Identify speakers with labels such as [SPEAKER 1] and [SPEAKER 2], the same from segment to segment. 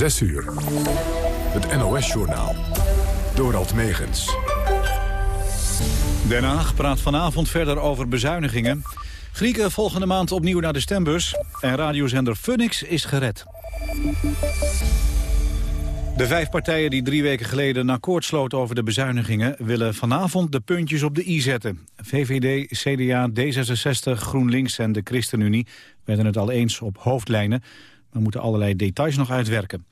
[SPEAKER 1] 6 uur. Het NOS-journaal. Dorald Megens.
[SPEAKER 2] Den Haag praat vanavond verder over bezuinigingen. Grieken volgende maand opnieuw naar de stembus. En radiozender Phoenix is gered. De vijf partijen die drie weken geleden een akkoord sloten over de bezuinigingen... willen vanavond de puntjes op de i zetten. VVD, CDA, D66, GroenLinks en de ChristenUnie werden het al eens op hoofdlijnen... maar moeten allerlei details nog uitwerken.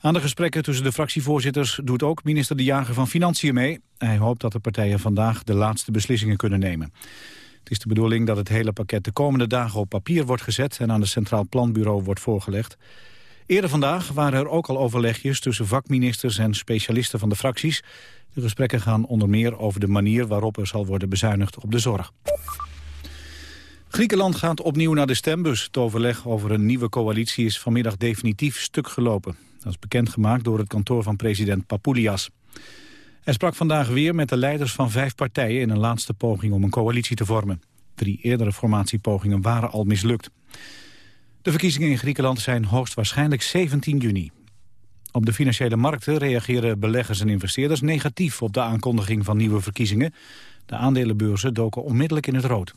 [SPEAKER 2] Aan de gesprekken tussen de fractievoorzitters doet ook minister De Jager van Financiën mee. Hij hoopt dat de partijen vandaag de laatste beslissingen kunnen nemen. Het is de bedoeling dat het hele pakket de komende dagen op papier wordt gezet... en aan het Centraal Planbureau wordt voorgelegd. Eerder vandaag waren er ook al overlegjes tussen vakministers en specialisten van de fracties. De gesprekken gaan onder meer over de manier waarop er zal worden bezuinigd op de zorg. Griekenland gaat opnieuw naar de stembus. Het overleg over een nieuwe coalitie is vanmiddag definitief stuk gelopen. Dat is bekendgemaakt door het kantoor van president Papoulias. Hij sprak vandaag weer met de leiders van vijf partijen... in een laatste poging om een coalitie te vormen. Drie eerdere formatiepogingen waren al mislukt. De verkiezingen in Griekenland zijn hoogstwaarschijnlijk 17 juni. Op de financiële markten reageren beleggers en investeerders negatief op de aankondiging van nieuwe verkiezingen. De aandelenbeurzen doken onmiddellijk in het rood.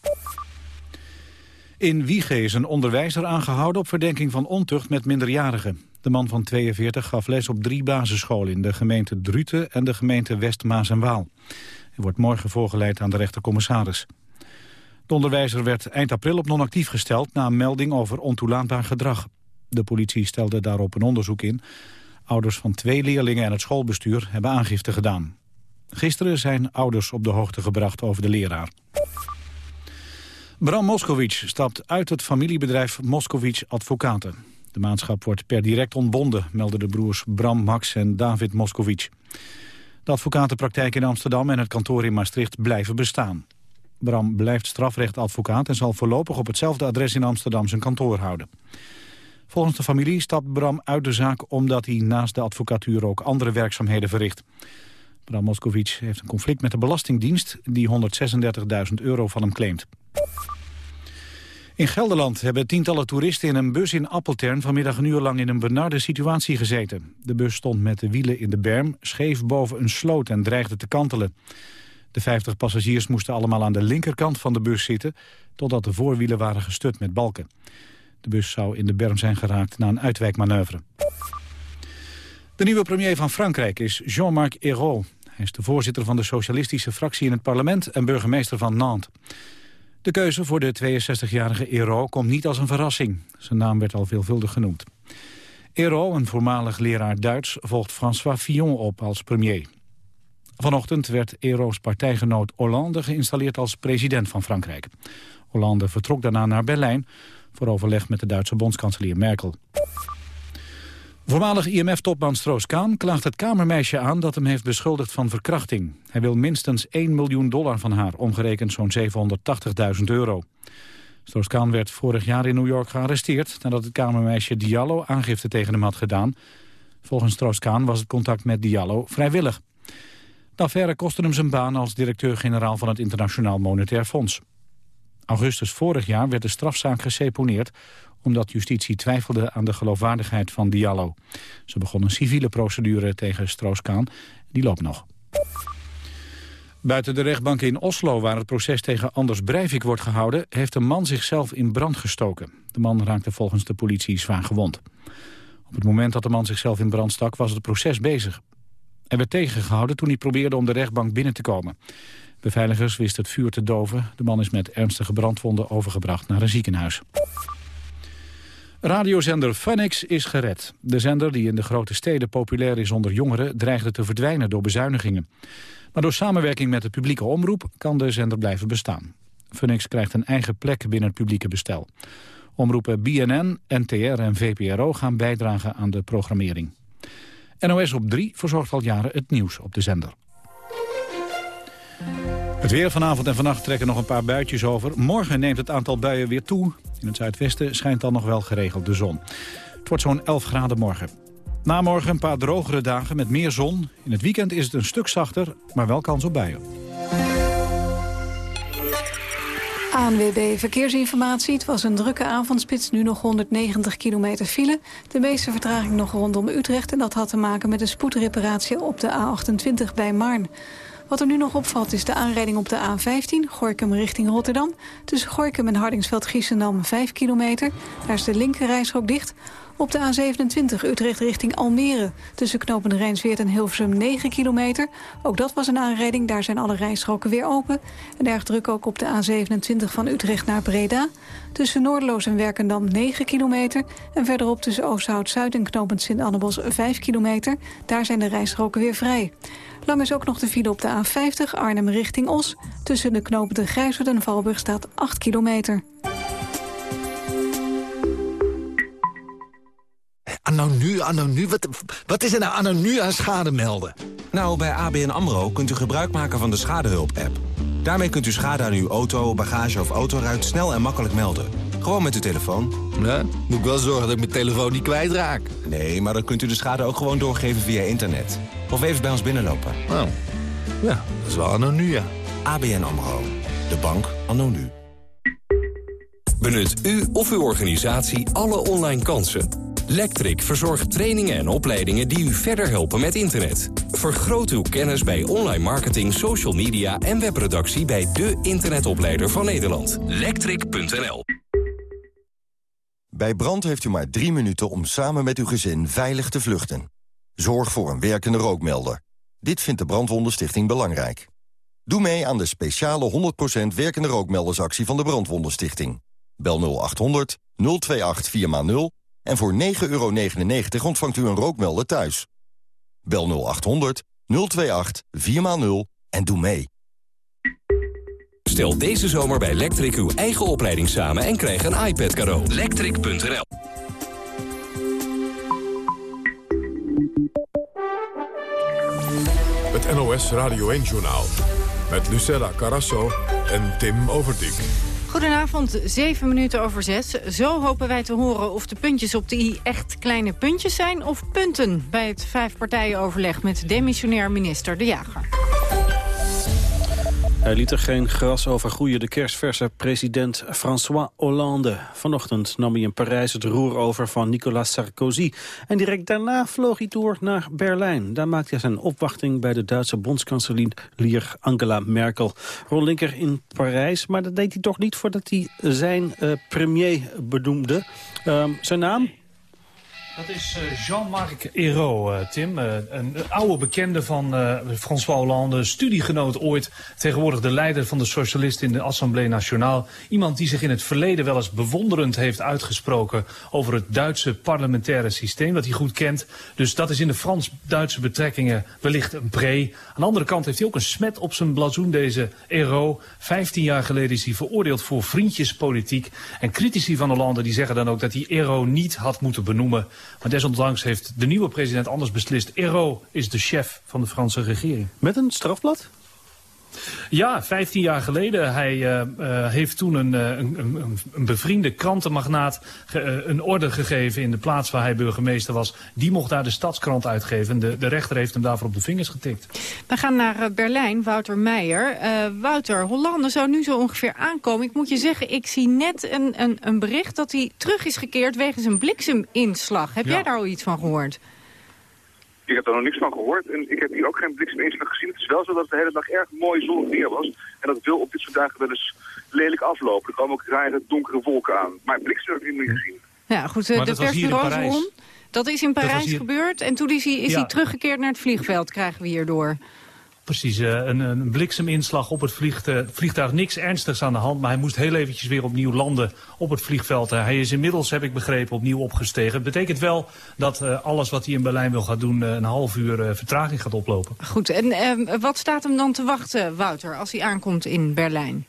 [SPEAKER 2] In Wiege is een onderwijzer aangehouden op verdenking van ontucht met minderjarigen. De man van 42 gaf les op drie basisscholen in de gemeente Druten en de gemeente West Maas en Waal. Hij wordt morgen voorgeleid aan de rechtercommissaris. De onderwijzer werd eind april op non-actief gesteld na een melding over ontoelaatbaar gedrag. De politie stelde daarop een onderzoek in. Ouders van twee leerlingen en het schoolbestuur hebben aangifte gedaan. Gisteren zijn ouders op de hoogte gebracht over de leraar. Bram Moskowitz stapt uit het familiebedrijf Moskowitz Advocaten. De maatschap wordt per direct ontbonden, melden de broers Bram, Max en David Moskowitz. De advocatenpraktijk in Amsterdam en het kantoor in Maastricht blijven bestaan. Bram blijft strafrechtadvocaat en zal voorlopig op hetzelfde adres in Amsterdam zijn kantoor houden. Volgens de familie stapt Bram uit de zaak omdat hij naast de advocatuur ook andere werkzaamheden verricht. Bram Moskowitz heeft een conflict met de Belastingdienst die 136.000 euro van hem claimt. In Gelderland hebben tientallen toeristen in een bus in Appeltern vanmiddag een uur lang in een benarde situatie gezeten. De bus stond met de wielen in de berm, scheef boven een sloot en dreigde te kantelen. De 50 passagiers moesten allemaal aan de linkerkant van de bus zitten... totdat de voorwielen waren gestut met balken. De bus zou in de berm zijn geraakt na een uitwijkmanoeuvre. De nieuwe premier van Frankrijk is Jean-Marc Ayrault. Hij is de voorzitter van de socialistische fractie in het parlement... en burgemeester van Nantes. De keuze voor de 62-jarige Ayrault komt niet als een verrassing. Zijn naam werd al veelvuldig genoemd. Ayrault, een voormalig leraar Duits, volgt François Fillon op als premier. Vanochtend werd Ero's partijgenoot Hollande geïnstalleerd als president van Frankrijk. Hollande vertrok daarna naar Berlijn voor overleg met de Duitse bondskanselier Merkel. Voormalig IMF-topman Stroos-Kaan klaagt het kamermeisje aan dat hem heeft beschuldigd van verkrachting. Hij wil minstens 1 miljoen dollar van haar, omgerekend zo'n 780.000 euro. Stroos-Kaan werd vorig jaar in New York gearresteerd nadat het kamermeisje Diallo aangifte tegen hem had gedaan. Volgens Stroos-Kaan was het contact met Diallo vrijwillig. De affaire kostte hem zijn baan als directeur-generaal van het Internationaal Monetair Fonds. Augustus vorig jaar werd de strafzaak geseponeerd omdat justitie twijfelde aan de geloofwaardigheid van Diallo. Ze begon een civiele procedure tegen Stroos-Kaan. Die loopt nog. Buiten de rechtbank in Oslo, waar het proces tegen Anders Breivik wordt gehouden... heeft een man zichzelf in brand gestoken. De man raakte volgens de politie zwaar gewond. Op het moment dat de man zichzelf in brand stak, was het proces bezig. Hij werd tegengehouden toen hij probeerde om de rechtbank binnen te komen. Beveiligers wisten het vuur te doven. De man is met ernstige brandwonden overgebracht naar een ziekenhuis. Radiozender Funix is gered. De zender, die in de grote steden populair is onder jongeren... dreigde te verdwijnen door bezuinigingen. Maar door samenwerking met de publieke omroep kan de zender blijven bestaan. Funix krijgt een eigen plek binnen het publieke bestel. Omroepen BNN, NTR en VPRO gaan bijdragen aan de programmering. NOS op 3 verzorgt al jaren het nieuws op de zender. Het weer vanavond en vannacht trekken nog een paar buitjes over. Morgen neemt het aantal buien weer toe. In het zuidwesten schijnt dan nog wel geregeld de zon. Het wordt zo'n 11 graden morgen. Na morgen een paar drogere dagen met meer zon. In het weekend is het een stuk zachter, maar wel kans op buien.
[SPEAKER 3] ANWB Verkeersinformatie. Het was een drukke avondspits, nu nog 190 kilometer file. De meeste vertraging nog rondom Utrecht... en dat had te maken met een spoedreparatie op de A28 bij Maarn. Wat er nu nog opvalt is de aanrijding op de A15, Gorkum richting Rotterdam. Tussen Gorkum en Hardingsveld-Giessendam 5 kilometer. Daar is de linkerrijstrook dicht. Op de A27 Utrecht richting Almere. Tussen knooppunt Rijnsweert en Hilversum 9 kilometer. Ook dat was een aanrijding, daar zijn alle rijstroken weer open. En erg druk ook op de A27 van Utrecht naar Breda. Tussen Noordeloos en Werkendam 9 kilometer. En verderop tussen Oosthout-Zuid en knooppunt Sint-Annebos 5 kilometer. Daar zijn de rijstroken weer vrij. Lang is ook nog de file op de A50 Arnhem richting Os. Tussen de knopen de Grijswerd en Valburg staat 8 kilometer.
[SPEAKER 4] Anno nu, anno nu, wat, wat is er nou anno nu aan schade melden?
[SPEAKER 5] Nou, bij ABN AMRO kunt u gebruik maken van de Schadehulp-app. Daarmee kunt u schade aan uw auto, bagage of autoruit snel en makkelijk melden. Gewoon met uw telefoon.
[SPEAKER 4] Ja, moet ik wel zorgen dat ik mijn telefoon niet kwijtraak.
[SPEAKER 5] Nee, maar dan kunt u de schade ook gewoon doorgeven via internet. Of even bij ons binnenlopen.
[SPEAKER 4] Oh, ja, dat is wel anno nu, ja.
[SPEAKER 5] ABN AMRO. De bank anno nu.
[SPEAKER 6] Benut u of uw organisatie alle online kansen. Lectric verzorgt trainingen en opleidingen die u verder helpen met internet. Vergroot uw kennis bij online marketing, social media en webproductie bij de internetopleider van Nederland. Lectric.nl
[SPEAKER 7] Bij brand heeft u maar drie minuten om samen met uw gezin veilig te vluchten. Zorg voor een werkende rookmelder. Dit vindt de Brandwondenstichting belangrijk. Doe mee aan de speciale 100% werkende rookmeldersactie van de Brandwondenstichting. Bel 0800 028 4x0 en voor 9,99 euro ontvangt u een rookmelder thuis. Bel 0800 028 4x0 en doe mee.
[SPEAKER 6] Stel deze zomer bij Electric uw eigen opleiding samen en krijg een iPad cadeau. Electric.nl
[SPEAKER 1] Het NOS Radio 1-journaal. Met Lucella Carasso en Tim Overdijk.
[SPEAKER 8] Goedenavond, zeven minuten over zes. Zo hopen wij te horen of de puntjes op de i echt kleine puntjes zijn... of punten bij het vijfpartijenoverleg met demissionair minister De Jager.
[SPEAKER 2] Hij liet er geen gras over groeien, de kerstverse president François Hollande. Vanochtend nam hij in Parijs het roer over van Nicolas Sarkozy. En direct daarna vloog hij door naar Berlijn. Daar maakte hij zijn opwachting bij de Duitse bondskanselier Angela Merkel. Ron Linker in Parijs, maar dat deed hij toch niet voordat hij zijn uh, premier benoemde. Uh, zijn naam?
[SPEAKER 9] Dat is uh, Jean-Marc Ayrault, uh, Tim. Uh, een, oude bekende van François Hollande, studiegenoot ooit. Tegenwoordig de leider van de socialisten in de Assemblée Nationale. Iemand die zich in het verleden wel eens bewonderend heeft uitgesproken... over het Duitse parlementaire systeem, dat hij goed kent. Dus dat is in de Frans-Duitse betrekkingen wellicht een pre. Aan de andere kant heeft hij ook een smet op zijn blazoen, deze Ayrault. Vijftien jaar geleden is hij veroordeeld voor vriendjespolitiek. En critici van Hollande die zeggen dan ook dat hij Ayrault niet had moeten benoemen... Maar desondanks heeft de nieuwe president anders beslist. Ero is de chef van de Franse regering.
[SPEAKER 2] Met een strafblad?
[SPEAKER 9] Ja, 15 jaar geleden. Hij uh, uh, heeft toen een, een, een, een, bevriende krantenmagnaat ge, uh, een orde gegeven in de plaats waar hij burgemeester was. Die mocht daar de stadskrant uitgeven. De, de rechter heeft hem daarvoor op de vingers getikt.
[SPEAKER 8] We gaan naar Berlijn, Wouter Meijer. Wouter, Hollande zou nu zo ongeveer aankomen. Ik moet je zeggen, ik zie net een, een, een bericht dat hij terug is gekeerd wegens een blikseminslag. Heb ja. jij daar al iets van gehoord?
[SPEAKER 10] Ik heb er nog niks van gehoord en ik heb hier ook geen blikseminslag gezien. Het is wel zo dat het de hele dag erg mooi zonnig weer was. En dat wil op dit soort dagen wel eens lelijk aflopen. Er komen ook rare donkere wolken aan. Maar bliksem heb ik niet gezien.
[SPEAKER 8] Ja, goed. de persbureaus rond. Dat is in Parijs hier... gebeurd. En toen is, hij, is ja. hij teruggekeerd naar het vliegveld, krijgen we hierdoor.
[SPEAKER 9] Precies, een, een blikseminslag op het vliegtuig. Niks ernstigs aan de hand, maar hij moest heel eventjes weer opnieuw landen op het vliegveld. Hij is inmiddels, heb ik begrepen, opnieuw opgestegen. Het betekent wel dat alles wat hij in Berlijn wil gaan doen... Een half uur vertraging gaat oplopen.
[SPEAKER 8] Goed, en ehm, wat staat hem dan te wachten, Wouter, als hij aankomt in Berlijn?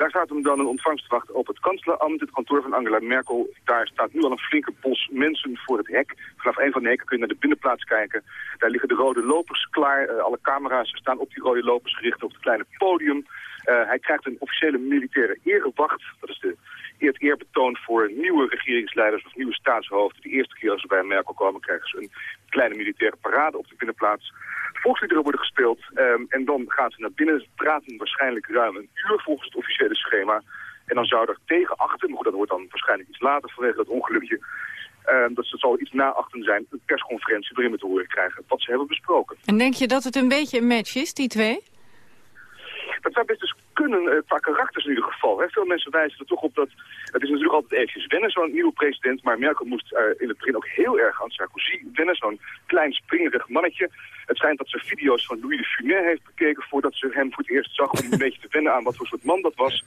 [SPEAKER 10] Daar staat hem dan een ontvangst te wachten op het kansleramt, het kantoor van Angela Merkel. Daar staat nu al een flinke bos mensen voor het hek. Vanaf een van de hekken kun je naar de binnenplaats kijken. Daar liggen de rode lopers klaar. Uh, alle camera's staan op die rode lopers gericht op het kleine podium. Uh, hij krijgt een officiële militaire erewacht. Dat is de eert eerbetoon voor nieuwe regeringsleiders of nieuwe staatshoofden. De eerste keer als ze bij Merkel komen krijgen ze een kleine militaire parade op de binnenplaats. Volksliederen worden gespeeld um, en dan gaan ze naar binnen. Ze praten waarschijnlijk ruim een uur volgens het officiële schema. En dan zou er tegen achter, maar goed, dat wordt dan waarschijnlijk iets later vanwege dat ongelukje... Uh, dat zal iets na achter zijn, een persconferentie waarin we te horen krijgen wat ze hebben besproken.
[SPEAKER 8] En denk je dat het een beetje een match is, die twee?
[SPEAKER 10] Dat zou best dus kunnen, uh, qua karakters in ieder geval. Hè. Veel mensen wijzen er toch op dat... Het is natuurlijk altijd eventjes wennen, zo'n nieuwe president. Maar Merkel moest uh, in het begin ook heel erg aan Sarkozy wennen. Zo'n klein springerig mannetje. Het schijnt dat ze video's van Louis de Funès heeft bekeken... voordat ze hem voor het eerst zag om een beetje te wennen aan wat voor soort man dat was.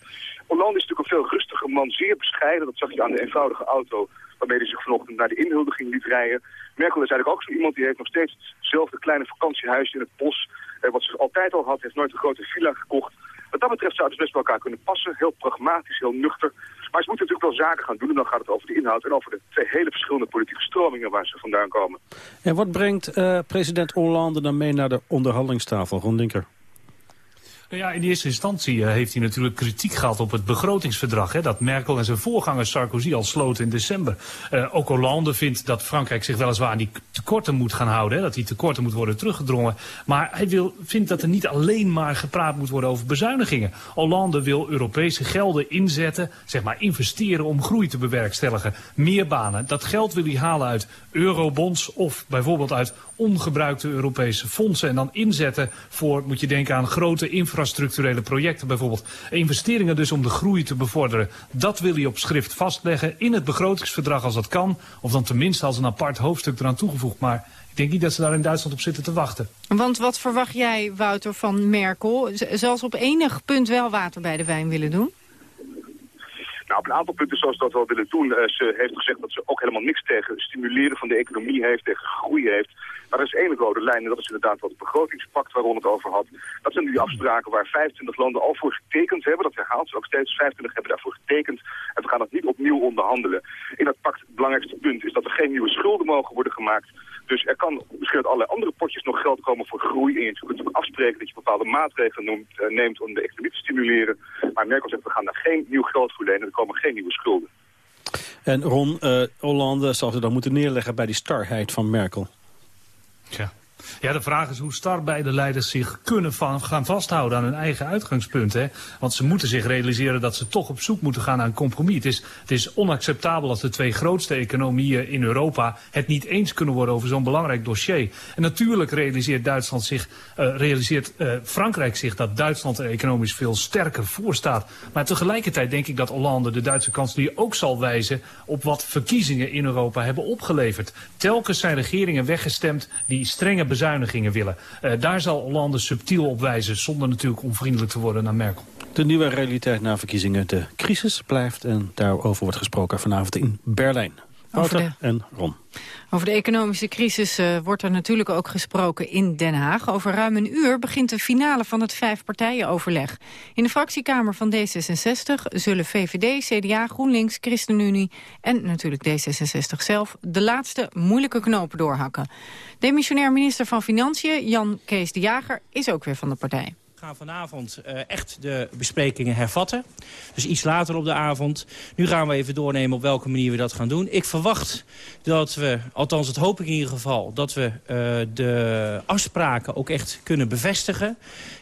[SPEAKER 10] Hollande is natuurlijk een veel rustiger man, zeer bescheiden. Dat zag je aan de eenvoudige auto waarmee hij zich vanochtend naar de inhuldiging liet rijden. Merkel is eigenlijk ook zo iemand die heeft nog steeds hetzelfde kleine vakantiehuisje in het bos. Eh, wat ze altijd al had, heeft nooit een grote villa gekocht. Wat dat betreft zouden ze best bij elkaar kunnen passen. Heel pragmatisch, heel nuchter. Maar ze moeten natuurlijk wel zaken gaan doen. En dan gaat het over de inhoud en over de twee hele verschillende politieke stromingen waar ze vandaan komen.
[SPEAKER 11] En wat brengt uh, president Hollande dan mee naar de onderhandelingstafel, Ron Dinker?
[SPEAKER 9] Ja, in eerste instantie uh, heeft hij natuurlijk kritiek gehad op het begrotingsverdrag. Hè, dat Merkel en zijn voorganger Sarkozy al sloten in december. Uh, ook Hollande vindt dat Frankrijk zich weliswaar aan die tekorten moet gaan houden. Dat die tekorten moet worden teruggedrongen. Maar hij wil, vindt dat er niet alleen maar gepraat moet worden over bezuinigingen. Hollande wil Europese gelden inzetten, zeg maar investeren om groei te bewerkstelligen. Meer banen. Dat geld wil hij halen uit eurobonds of bijvoorbeeld uit ongebruikte Europese fondsen. En dan inzetten voor, moet je denken aan grote infrastructurele projecten bijvoorbeeld. Investeringen dus om de groei te bevorderen. Dat wil hij op schrift vastleggen in het begrotingsverdrag als dat kan. Of dan tenminste als een apart hoofdstuk eraan toegevoegd. Maar ik denk niet dat ze daar in Duitsland op zitten te wachten.
[SPEAKER 8] Want wat verwacht jij, Wouter, van Merkel? Zal ze op enig punt wel water bij de wijn willen doen?
[SPEAKER 10] Nou, op een aantal punten zoals ze dat wel willen doen. Uh, ze heeft gezegd dat ze ook helemaal niks tegen stimuleren van de economie heeft, tegen groei heeft. Maar er is één rode lijn en dat is inderdaad wat het begrotingspact waar Ron het over had. Dat zijn nu afspraken waar 25 landen al voor getekend hebben. Dat herhaalt ze ook steeds. 25 hebben daarvoor getekend. En we gaan dat niet opnieuw onderhandelen. In dat pact het belangrijkste punt is dat er geen nieuwe schulden mogen worden gemaakt. Dus er kan misschien uit allerlei andere potjes nog geld komen voor groei. En je kunt ook afspreken dat je bepaalde maatregelen uh, neemt om de economie te stimuleren. Maar Merkel zegt, we gaan daar geen nieuw geld voor lenen. Er komen geen nieuwe schulden.
[SPEAKER 11] En Ron, uh, Hollande zal ze dan moeten neerleggen bij die starheid van Merkel.
[SPEAKER 9] Ja. Ja, de vraag is hoe star beide leiders zich kunnen gaan vasthouden aan hun eigen uitgangspunt. Hè? Want ze moeten zich realiseren dat ze toch op zoek moeten gaan naar een compromis. Het is, het is onacceptabel als de twee grootste economieën in Europa het niet eens kunnen worden over zo'n belangrijk dossier. En natuurlijk realiseert, Duitsland zich, uh, realiseert uh, Frankrijk zich dat Duitsland er economisch veel sterker voor staat. Maar tegelijkertijd denk ik dat Hollande, de Duitse kanselier, ook zal wijzen op wat verkiezingen in Europa hebben opgeleverd. Telkens zijn regeringen weggestemd die strenge bezuinigingen willen. Uh, daar zal Hollande subtiel op wijzen, zonder natuurlijk onvriendelijk te worden naar Merkel.
[SPEAKER 11] De nieuwe realiteit na verkiezingen. De crisis blijft en daarover wordt gesproken vanavond in Berlijn. Wouter de... en Ron.
[SPEAKER 8] Over de economische crisis uh, wordt er natuurlijk ook gesproken in Den Haag. Over ruim een uur begint de finale van het vijfpartijenoverleg. In de fractiekamer van D66 zullen VVD, CDA, GroenLinks, ChristenUnie en natuurlijk D66 zelf de laatste moeilijke knopen doorhakken. Demissionair minister van Financiën, Jan Kees de Jager, is ook weer van de partij
[SPEAKER 12] gaan vanavond uh, echt de besprekingen hervatten. Dus iets later op de avond. Nu gaan we even doornemen op welke manier we dat gaan doen. Ik verwacht dat we, althans het hoop ik in ieder geval... dat we uh, de afspraken ook echt kunnen bevestigen.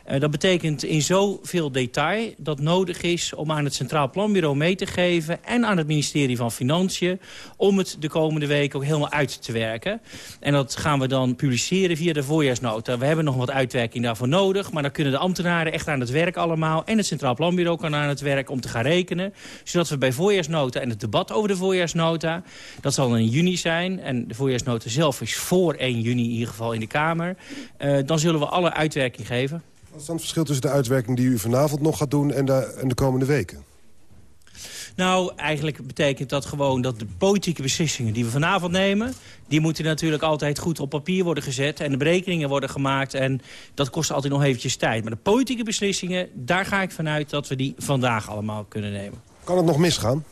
[SPEAKER 12] Uh, dat betekent in zoveel detail dat nodig is om aan het Centraal Planbureau mee te geven... en aan het ministerie van Financiën om het de komende week ook helemaal uit te werken. En dat gaan we dan publiceren via de voorjaarsnota. We hebben nog wat uitwerking daarvoor nodig, maar dan kunnen de ambtenaren echt aan het werk allemaal... en het Centraal Planbureau kan aan het werk om te gaan rekenen. Zodat we bij voorjaarsnota en het debat over de voorjaarsnota... dat zal in juni zijn en de voorjaarsnota zelf is voor 1 juni in ieder geval in de Kamer... Uh, dan zullen we alle uitwerking geven.
[SPEAKER 13] Wat is dan het verschil tussen de uitwerking die u vanavond nog gaat doen... en de, en de komende weken?
[SPEAKER 12] Nou, eigenlijk betekent dat gewoon dat de politieke beslissingen die we vanavond nemen... die moeten natuurlijk altijd goed op papier worden gezet... en de berekeningen worden gemaakt en dat kost altijd nog eventjes tijd. Maar de politieke beslissingen, daar ga ik vanuit dat we die vandaag allemaal kunnen nemen.
[SPEAKER 13] Kan het nog misgaan?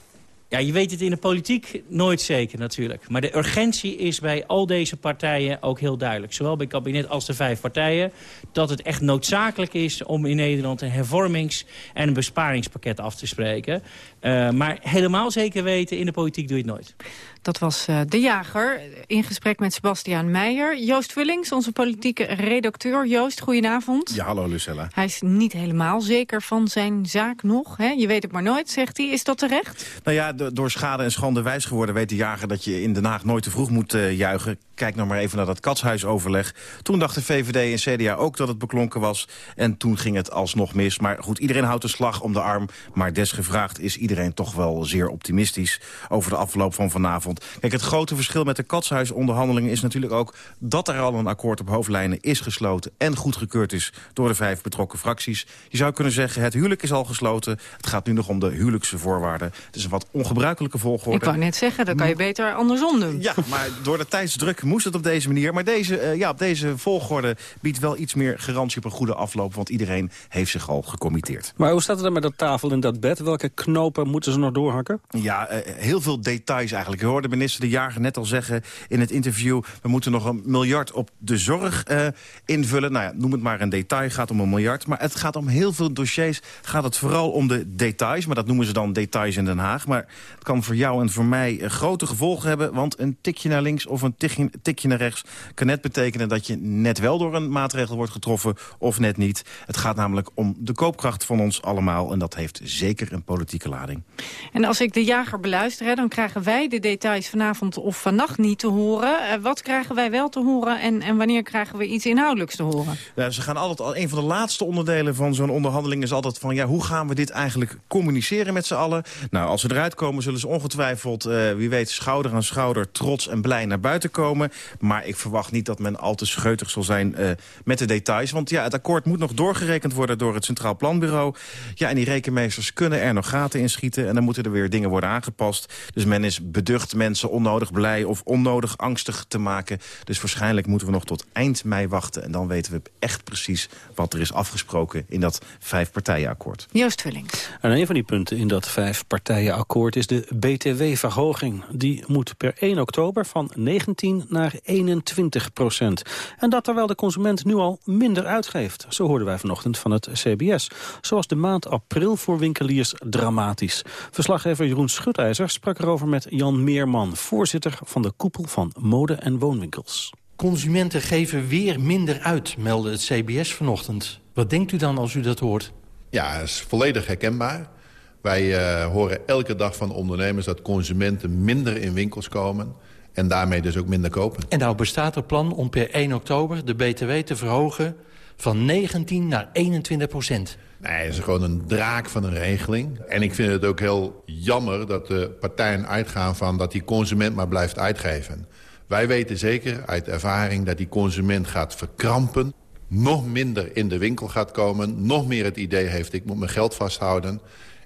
[SPEAKER 12] Ja, je weet het in de politiek nooit zeker natuurlijk. Maar de urgentie is bij al deze partijen ook heel duidelijk. Zowel bij het kabinet als de vijf partijen. Dat het echt noodzakelijk is om in Nederland een hervormings- en een besparingspakket af te spreken. Uh, maar helemaal zeker weten, in de politiek doe je het nooit.
[SPEAKER 8] Dat was uh, De Jager in gesprek met Sebastiaan Meijer. Joost Vullings, onze politieke redacteur. Joost, goedenavond.
[SPEAKER 14] Ja, hallo Lucella.
[SPEAKER 8] Hij is niet helemaal zeker van zijn zaak nog. Hè? Je weet het maar nooit, zegt hij. Is dat terecht?
[SPEAKER 14] Nou ja, door schade en schande wijs geworden weet de jager dat je in Den Haag nooit te vroeg moet uh, juichen. Kijk nog maar even naar dat katshuisoverleg. Toen dachten VVD en CDA ook dat het beklonken was. En toen ging het alsnog mis. Maar goed, iedereen houdt de slag om de arm. Maar desgevraagd is iedereen toch wel zeer optimistisch over de afloop van vanavond. Kijk, het grote verschil met de katshuisonderhandelingen is natuurlijk ook... dat er al een akkoord op hoofdlijnen is gesloten en goedgekeurd is door de vijf betrokken fracties. Je zou kunnen zeggen, het huwelijk is al gesloten. Het gaat nu nog om de huwelijkse voorwaarden. Het is een wat ongebruikelijke volgorde.
[SPEAKER 8] Ik wou net zeggen, dat kan je beter andersom doen.
[SPEAKER 14] Ja, maar door de tijdsdruk moest het op deze manier. Maar deze, uh, ja, op deze volgorde biedt wel iets meer garantie op een goede afloop... want iedereen heeft zich al gecommitteerd.
[SPEAKER 11] Maar hoe staat het dan met dat tafel in dat bed? Welke knopen moeten ze nog doorhakken?
[SPEAKER 14] Ja, uh, heel veel details eigenlijk. Je hoorde minister De Jager net al zeggen in het interview... we moeten nog een miljard op de zorg uh, invullen. Nou ja, noem het maar een detail, het gaat om een miljard. Maar het gaat om heel veel dossiers, gaat het vooral om de details. Maar dat noemen ze dan details in Den Haag. Maar het kan voor jou en voor mij grote gevolgen hebben... want een tikje naar links of een tikje, tikje naar rechts... kan net betekenen dat je net wel door een maatregel wordt getroffen of net niet. Het gaat namelijk om de koopkracht van ons allemaal... en dat heeft zeker een politieke lading.
[SPEAKER 8] En als ik de jager beluister, hè, dan krijgen wij de details vanavond of vannacht niet te horen. Uh, wat krijgen wij wel te horen en, en wanneer krijgen we iets inhoudelijks te horen?
[SPEAKER 14] Ja, ze gaan altijd al, een van de laatste onderdelen van zo'n onderhandeling is altijd van... ja, hoe gaan we dit eigenlijk communiceren met z'n allen? Nou, als ze eruit komen zullen ze ongetwijfeld, uh, wie weet, schouder aan schouder... trots en blij naar buiten komen. Maar ik verwacht niet dat men al te scheutig zal zijn uh, met de details. Want ja, het akkoord moet nog doorgerekend worden door het Centraal Planbureau. Ja, en die rekenmeesters kunnen er nog gaten in schieten... en dan moeten er weer dingen worden aangepast. Dus men is beducht mensen onnodig blij of onnodig angstig te maken. Dus waarschijnlijk moeten we nog tot eind mei wachten... en dan weten we echt precies wat er is afgesproken in dat vijfpartijenakkoord.
[SPEAKER 8] Joost Vullings.
[SPEAKER 11] En een van die punten in dat vijfpartijenakkoord is de BTW-verhoging. Die moet per 1 oktober van 19 naar 21 procent. En dat terwijl de consument nu al minder uitgeeft. Zo hoorden wij vanochtend van het CBS. Zoals de maand april voor winkeliers dramatisch. Verslaggever Jeroen Schutijzer sprak erover met Jan Meerman... voorzitter van de koepel van mode- en woonwinkels.
[SPEAKER 15] Consumenten geven weer minder uit, meldde het CBS vanochtend. Wat denkt u dan als u dat hoort?
[SPEAKER 16] Ja, dat is volledig herkenbaar. Wij uh, horen elke dag van ondernemers dat consumenten minder in winkels komen... en daarmee dus ook minder kopen.
[SPEAKER 15] En nou bestaat er plan om per 1 oktober de BTW te verhogen... van 19 naar 21 procent.
[SPEAKER 16] Nee, het is gewoon een draak van een regeling. En ik vind het ook heel jammer dat de partijen uitgaan van... dat die consument maar blijft uitgeven. Wij weten zeker uit ervaring dat die consument gaat verkrampen... nog minder in de winkel gaat komen... nog meer het idee heeft, ik moet mijn geld vasthouden...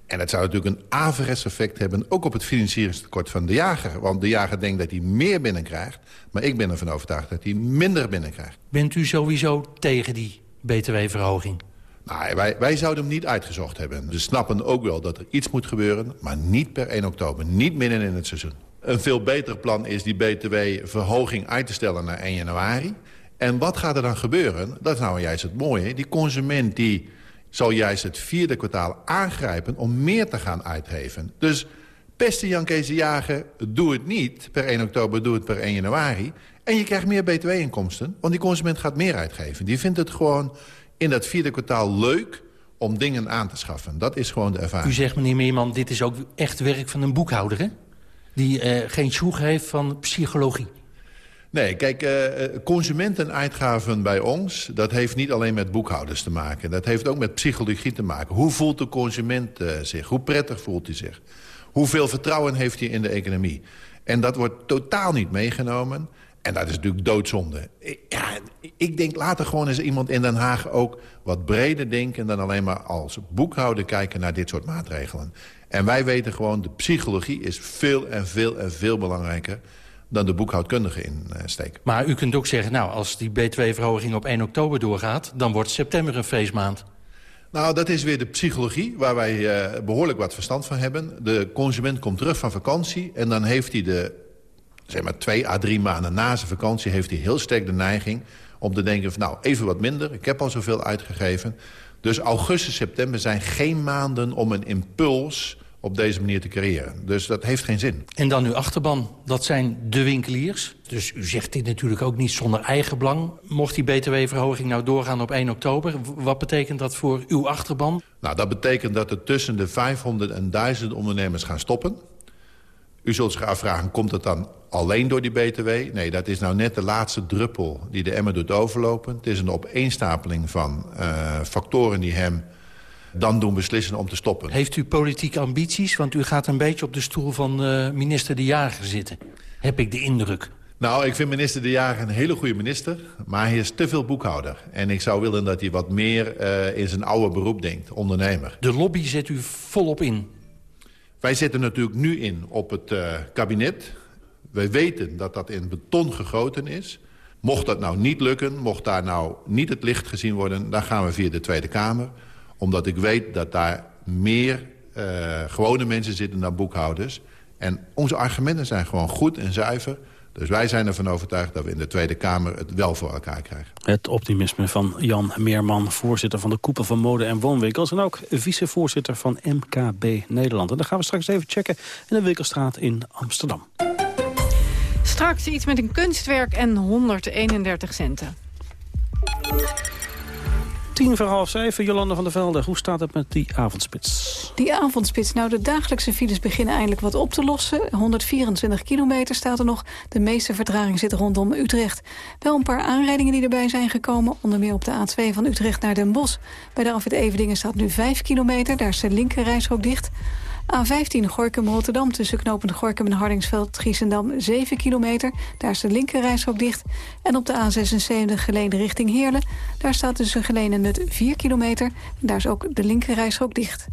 [SPEAKER 16] En dat zou natuurlijk een averechts effect hebben... ook op het financieringstekort van de jager. Want de jager denkt dat hij meer binnenkrijgt. Maar ik ben ervan overtuigd dat hij minder binnenkrijgt.
[SPEAKER 15] Bent u sowieso tegen die btw-verhoging?
[SPEAKER 16] Nou, wij, wij zouden hem niet uitgezocht hebben. We snappen ook wel dat er iets moet gebeuren... maar niet per 1 oktober, niet midden in het seizoen. Een veel beter plan is die btw-verhoging uit te stellen naar 1 januari. En wat gaat er dan gebeuren? Dat is nou juist het mooie. Die consument die zal juist het vierde kwartaal aangrijpen om meer te gaan uitgeven. Dus beste Jan Kees doe het niet per 1 oktober, doe het per 1 januari. En je krijgt meer btw-inkomsten, want die consument gaat meer uitgeven. Die vindt het gewoon in dat vierde kwartaal leuk om dingen aan te schaffen. Dat is gewoon de ervaring.
[SPEAKER 15] U zegt, meneer Meerman, dit is ook echt werk van een boekhouder, hè? Die uh, geen sjoeg heeft van psychologie.
[SPEAKER 16] Nee, kijk, uh, consumentenuitgaven bij ons... dat heeft niet alleen met boekhouders te maken. Dat heeft ook met psychologie te maken. Hoe voelt de consument uh, zich? Hoe prettig voelt hij zich? Hoeveel vertrouwen heeft hij in de economie? En dat wordt totaal niet meegenomen. En dat is natuurlijk doodzonde. Ja, ik denk later gewoon eens iemand in Den Haag ook wat breder denken... dan alleen maar als boekhouder kijken naar dit soort maatregelen. En wij weten gewoon, de psychologie is veel en veel en veel belangrijker dan de boekhoudkundige insteek.
[SPEAKER 15] Maar u kunt ook zeggen, nou, als die B2-verhoging op 1 oktober doorgaat... dan wordt september een feestmaand.
[SPEAKER 16] Nou, dat is weer de psychologie waar wij uh, behoorlijk wat verstand van hebben. De consument komt terug van vakantie en dan heeft hij de... zeg maar twee à drie maanden na zijn vakantie... heeft hij heel sterk de neiging om te denken van... nou, even wat minder, ik heb al zoveel uitgegeven. Dus augustus, september zijn geen maanden om een impuls op deze manier te creëren. Dus dat heeft geen zin.
[SPEAKER 15] En dan uw achterban, dat zijn de winkeliers. Dus u zegt dit natuurlijk ook niet zonder eigen belang. Mocht die btw-verhoging nou doorgaan op 1 oktober... wat betekent dat voor uw achterban?
[SPEAKER 16] Nou, dat betekent dat er tussen de 500 en 1000 ondernemers gaan stoppen. U zult zich afvragen, komt het dan alleen door die btw? Nee, dat is nou net de laatste druppel die de emmer doet overlopen. Het is een opeenstapeling van uh, factoren die hem dan doen beslissen om te stoppen.
[SPEAKER 15] Heeft u politieke ambities? Want u gaat een beetje op de stoel van uh, minister De Jager zitten. Heb ik de indruk.
[SPEAKER 16] Nou, ik vind minister De Jager een hele goede minister. Maar hij is te veel boekhouder. En ik zou willen dat hij wat meer uh, in zijn oude beroep denkt, ondernemer.
[SPEAKER 15] De lobby zet u volop in.
[SPEAKER 16] Wij zitten natuurlijk nu in op het uh, kabinet. Wij weten dat dat in beton gegoten is. Mocht dat nou niet lukken, mocht daar nou niet het licht gezien worden... dan gaan we via de Tweede Kamer omdat ik weet dat daar meer uh, gewone mensen zitten dan boekhouders. En onze argumenten zijn gewoon goed en zuiver. Dus wij zijn ervan overtuigd dat we in de Tweede Kamer het wel voor elkaar krijgen.
[SPEAKER 11] Het optimisme van Jan Meerman, voorzitter van de Koepel van Mode en Woonwinkels... en ook vicevoorzitter van MKB Nederland. En dan gaan we straks even checken in de Winkelstraat in Amsterdam.
[SPEAKER 8] Straks iets met een kunstwerk en 131 centen.
[SPEAKER 11] Tien voor half zeven, Jolanda van der Velde. Hoe staat het met die avondspits?
[SPEAKER 3] Die avondspits, nou de dagelijkse files beginnen eindelijk wat op te lossen. 124 kilometer staat er nog. De meeste vertraging zit rondom Utrecht. Wel een paar aanrijdingen die erbij zijn gekomen. Onder meer op de A2 van Utrecht naar Den Bosch. Bij de Alfred Evedingen staat nu 5 kilometer. Daar is de linker ook dicht. A15 Gorkum-Rotterdam tussen knooppunt Gorkum en Hardingsveld-Giessendam 7 kilometer. Daar is de linkerrijstrook dicht. En op de A76 Geleen richting Heerlen. Daar staat tussen Geleen en Nut 4 kilometer. Daar is ook de linkerrijstrook dicht.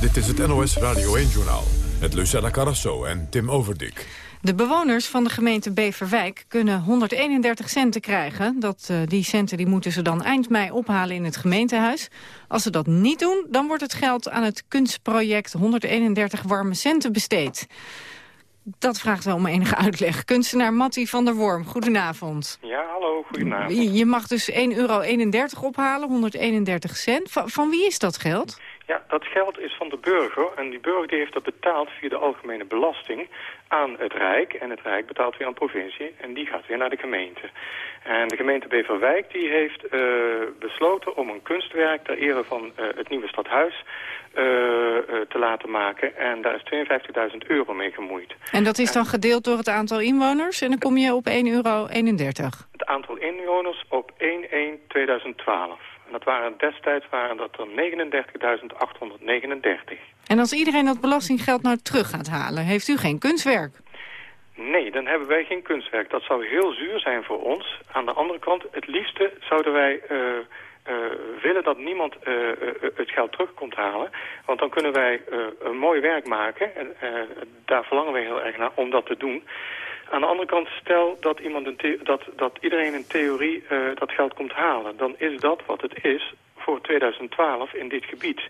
[SPEAKER 1] Dit is het NOS Radio 1-journaal. Met Lucella Carrasso en Tim Overdik.
[SPEAKER 8] De bewoners van de gemeente Beverwijk kunnen 131 centen krijgen. Dat, uh, die centen die moeten ze dan eind mei ophalen in het gemeentehuis. Als ze dat niet doen, dan wordt het geld aan het kunstproject 131 warme centen besteed. Dat vraagt wel om enige uitleg. Kunstenaar Matti van der Worm, goedenavond.
[SPEAKER 17] Ja, hallo, goedenavond.
[SPEAKER 8] Je mag dus 1,31 euro ophalen, 131 cent. Van wie is dat geld?
[SPEAKER 17] Ja, dat geld is van de burger. En die burger die heeft dat betaald via de algemene belasting aan het Rijk. En het Rijk betaalt weer aan de provincie. En die gaat weer naar de gemeente. En de gemeente Beverwijk die heeft uh, besloten om een kunstwerk ter ere van uh, het nieuwe stadhuis uh, te laten maken. En daar is 52.000 euro mee gemoeid.
[SPEAKER 8] En dat is dan gedeeld door het aantal inwoners en dan kom je op 1,31 euro?
[SPEAKER 17] Het aantal inwoners op 1-1-2012. En dat waren destijds waren dat er 39.839.
[SPEAKER 8] En als iedereen dat belastinggeld nou terug gaat halen, heeft u geen kunstwerk?
[SPEAKER 17] Nee, dan hebben wij geen kunstwerk. Dat zou heel zuur zijn voor ons. Aan de andere kant, het liefste zouden wij uh, uh, willen dat niemand uh, het geld terug komt halen. Want dan kunnen wij een mooi werk maken. En daar verlangen wij heel erg naar om dat te doen. Aan de andere kant, stel dat, iemand een dat, dat iedereen in theorie uh, dat geld komt halen. Dan is dat wat het is voor 2012 in dit gebied.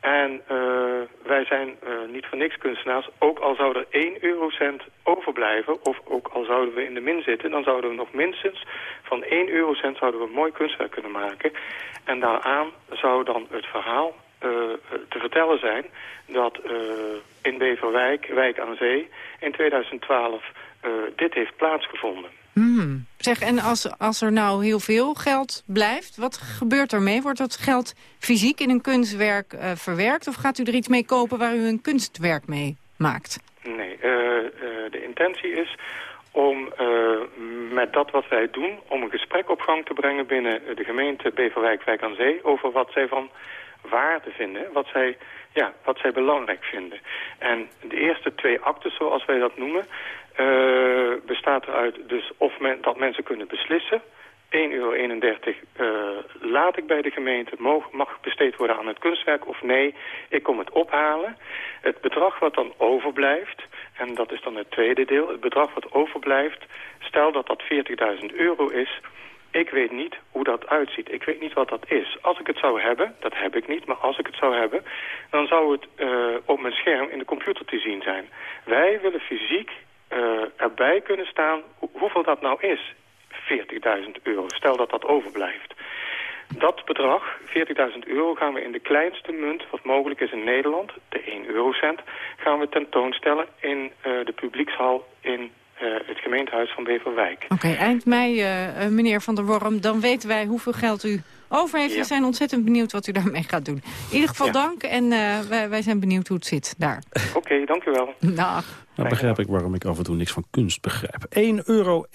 [SPEAKER 17] En uh, wij zijn uh, niet voor niks kunstenaars. Ook al zou er 1 eurocent overblijven, of ook al zouden we in de min zitten... dan zouden we nog minstens van 1 eurocent zouden we een mooi kunstwerk kunnen maken. En daaraan zou dan het verhaal te vertellen zijn... dat in Beverwijk, Wijk aan Zee, in 2012 uh, dit heeft plaatsgevonden.
[SPEAKER 8] Hmm. Zeg, en als, als er nou heel veel geld blijft, wat gebeurt ermee? Wordt dat geld fysiek in een kunstwerk uh, verwerkt... of gaat u er iets mee kopen waar u een kunstwerk mee maakt?
[SPEAKER 17] Nee, uh, de intentie is om met dat wat wij doen... om een gesprek op gang te brengen binnen de gemeente Beverwijk Wijk aan Zee... over wat zij van waarde vinden, wat zij, ja, wat zij belangrijk vinden. En de eerste twee acten, zoals wij dat noemen... Uh, bestaat eruit dus of men, dat mensen kunnen beslissen. 1,31 euro uh, laat ik bij de gemeente, mag, mag besteed worden aan het kunstwerk of nee, ik kom het ophalen. Het bedrag wat dan overblijft, en dat is dan het tweede deel, het bedrag wat overblijft, stel dat dat 40.000 euro is, Ik weet niet hoe dat uitziet. Ik weet niet wat dat is. Als ik het zou hebben, dat heb ik niet, maar als ik het zou hebben... dan zou het uh, op mijn scherm in de computer te zien zijn. Wij willen fysiek erbij kunnen staan hoeveel dat nou is. 40.000 euro, stel dat dat overblijft. Dat bedrag, 40.000 euro, gaan we in de kleinste munt wat mogelijk is in Nederland, de 1 eurocent, gaan we tentoonstellen in uh, de publiekshal in uh, het gemeentehuis van Beverwijk.
[SPEAKER 8] Oké, eind mei, uh, meneer Van der Worm, dan weten wij hoeveel geld u over heeft. Ja. We zijn ontzettend benieuwd wat u daarmee gaat doen. In ieder geval ja. dank en wij, wij, zijn benieuwd hoe het zit daar.
[SPEAKER 17] Oké, okay, dank u wel.
[SPEAKER 8] Dag.
[SPEAKER 11] Nou begrijp ik waarom ik af en toe niks van kunst begrijp. 1,31 euro.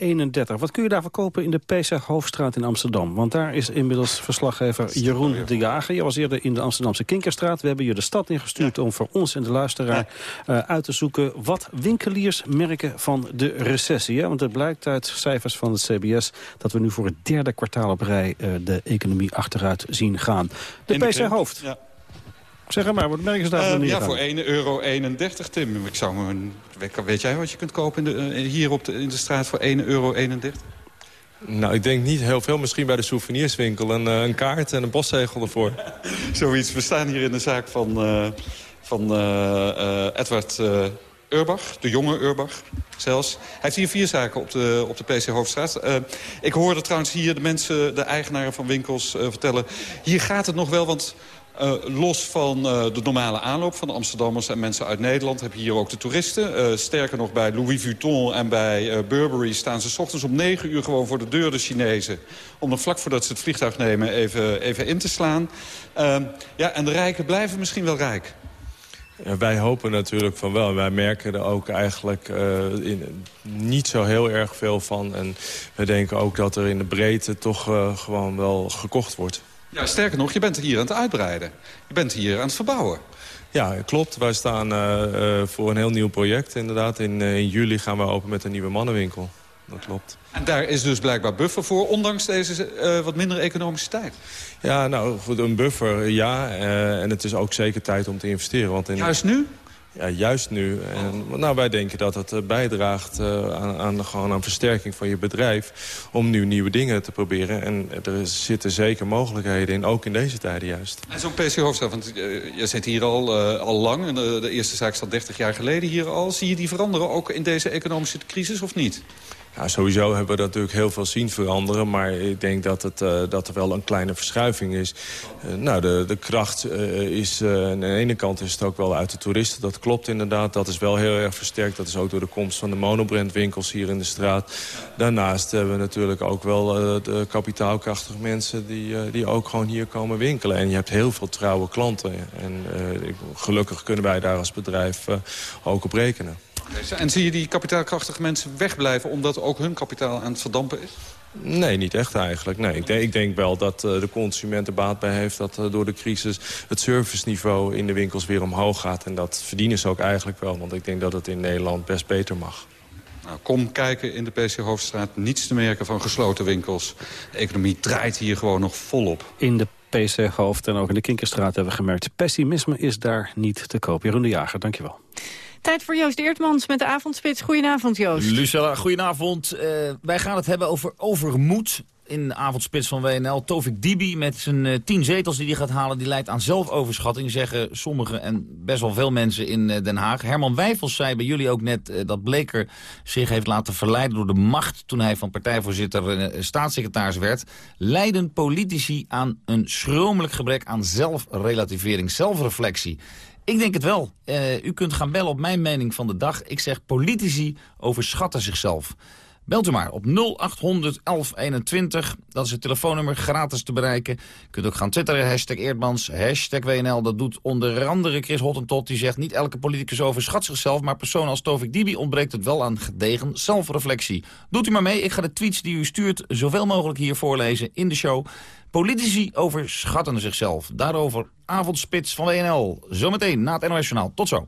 [SPEAKER 11] Wat kun je daarvoor kopen in de Pesach Hoofdstraat in Amsterdam? Want daar is inmiddels verslaggever Jeroen de Jager. Je was eerder in de Amsterdamse Kinkerstraat. We hebben je de stad ingestuurd om voor ons en de luisteraar uh, uit te zoeken... wat winkeliers merken van de recessie. Hè? Want het blijkt uit cijfers van het CBS... dat we nu voor het derde kwartaal op rij uh, de economie achteruit zien gaan. De Pesach Hoofd. Ja. Zeg maar, wat merken ze daarvan
[SPEAKER 18] uh, Ja, voor 1,31 euro, Tim. Ik zou een, weet jij wat je kunt kopen in de, hier op de, in de straat voor 1,31 euro?
[SPEAKER 19] Nou, ik denk niet heel veel. Misschien bij de souvenirswinkel. Een, uh, een kaart en een postzegel ervoor.
[SPEAKER 18] Zoiets. We staan hier in de zaak van, uh, van uh, Edward Urbach. De jonge Urbach zelfs. Hij heeft hier vier zaken op de, op de PC Hoofdstraat. ik hoorde trouwens hier de mensen, de eigenaren van winkels, vertellen... hier gaat het nog wel, want uh, los van de normale aanloop van de Amsterdammers en mensen uit Nederland... heb je hier ook de toeristen. Sterker nog, bij Louis Vuitton en bij Burberry staan ze s ochtends om 9 uur gewoon voor de deur, de Chinezen. Om dan vlak voordat ze het vliegtuig nemen even, even in te slaan. ja, en de rijken blijven misschien wel rijk.
[SPEAKER 19] Wij hopen natuurlijk van wel. Wij merken er ook eigenlijk in, niet zo heel erg veel van. En we denken ook dat er in de breedte toch gewoon wel gekocht wordt.
[SPEAKER 18] Ja, sterker nog, je bent hier aan het uitbreiden. Je bent hier aan het verbouwen.
[SPEAKER 19] Ja, klopt. Wij staan uh, uh, voor een heel nieuw project inderdaad. In, in juli gaan we open met een nieuwe mannenwinkel. Dat klopt.
[SPEAKER 18] En daar is dus blijkbaar buffer voor, ondanks deze wat mindere economische tijd.
[SPEAKER 19] Ja, nou, voor een buffer, ja. en het is ook zeker tijd om te investeren. Want in...
[SPEAKER 18] Juist nu?
[SPEAKER 19] Ja, juist nu. En, nou, wij denken dat het eh, bijdraagt uh, aan, aan, gewoon aan versterking van je bedrijf... om nu nieuwe dingen te proberen. En er zitten zeker mogelijkheden in, ook in deze tijden juist.
[SPEAKER 18] En zo'n PC Hoofdstad, want uh, je zit hier al, uh, al lang... en de, de eerste zaak staat 30 jaar geleden hier al. Zie je die veranderen ook in deze economische crisis of niet?
[SPEAKER 19] Ja, sowieso hebben we dat natuurlijk heel veel zien veranderen. Maar ik denk dat, het, uh, dat er wel een kleine verschuiving is. Uh, nou, de, de kracht uh, is... aan de ene kant is het ook wel uit de toeristen. Dat klopt inderdaad. Dat is wel heel erg versterkt. Dat is ook door de komst van de monobrandwinkels hier in de straat. Daarnaast hebben we natuurlijk ook wel de kapitaalkrachtige mensen... Die, die ook gewoon hier komen winkelen. En je hebt heel veel trouwe klanten. En gelukkig kunnen wij daar als bedrijf ook op rekenen.
[SPEAKER 18] En zie je die kapitaalkrachtige mensen wegblijven... omdat ook hun kapitaal aan het verdampen is?
[SPEAKER 19] Nee, niet echt eigenlijk. Nee, ik, denk, ik denk wel dat uh, de consument er baat bij heeft... dat uh, door de crisis het serviceniveau in de winkels weer omhoog gaat. En dat verdienen ze ook eigenlijk wel. Want ik denk dat het in Nederland best beter mag.
[SPEAKER 18] Nou, kom kijken in de PC Hoofdstraat. Niets te merken van gesloten winkels. De economie draait hier gewoon nog volop.
[SPEAKER 11] In de PC Hoofd en ook in de Kinkerstraat hebben we gemerkt... pessimisme is daar niet te koop. Jeroen de Jager, dankjewel.
[SPEAKER 8] Tijd voor Joost Eertmans met de avondspits. Goedenavond, Joost.
[SPEAKER 20] Lucella, goedenavond. Uh, wij gaan het hebben over overmoed in de avondspits van WNL. Tovik Dibi met zijn uh, tien zetels die hij gaat halen... die leidt aan zelfoverschatting, zeggen sommigen en best wel veel mensen in uh, Den Haag. Herman Wijfels zei bij jullie ook net dat Bleker zich heeft laten verleiden... door de macht toen hij van partijvoorzitter staatssecretaris werd. Leiden politici aan een schromelijk gebrek aan zelfrelativering, zelfreflectie. Ik denk het wel. Uh, u kunt gaan bellen op mijn mening van de dag. Ik zeg politici overschatten zichzelf. Belt u maar op 0800 1121. Dat is het telefoonnummer, gratis te bereiken. U kunt ook gaan twitteren, hashtag Eerdmans, hashtag WNL. Dat doet onder andere Chris Hottentot. Die zegt niet elke politicus overschat zichzelf... maar personen als Tovik Dibi ontbreekt het wel aan gedegen zelfreflectie. Doet u maar mee. Ik ga de tweets die u stuurt zoveel mogelijk hier voorlezen in de show. Politici overschatten zichzelf. Daarover avondspits van WNL. Zometeen na het NOS Journaal. Tot zo.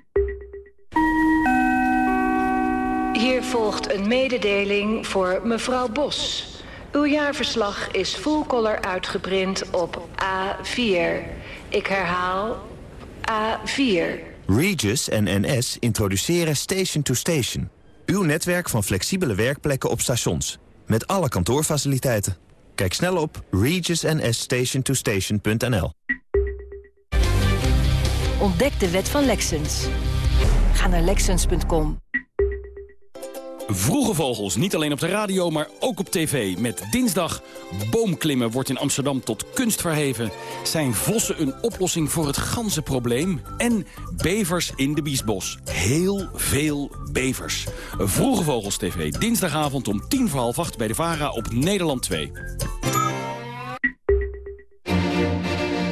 [SPEAKER 21] Hier volgt een mededeling voor mevrouw Bos. Uw jaarverslag is full color uitgeprint op A4. Ik herhaal A4.
[SPEAKER 5] Regis en NS introduceren Station to Station. Uw netwerk van flexibele werkplekken op stations. Met alle kantoorfaciliteiten. Kijk snel op regisnsstationtostation.nl
[SPEAKER 21] Ontdek de wet van Lexens. Ga naar Lexens.com.
[SPEAKER 22] Vroege Vogels, niet alleen op de radio, maar ook op tv. Met dinsdag Boomklimmen wordt in Amsterdam tot kunst verheven. Zijn vossen een oplossing voor het ganzenprobleem? En bevers in de Biesbos. Heel veel bevers. Vroege Vogels TV, dinsdagavond om tien voor half acht bij de VARA op Nederland 2.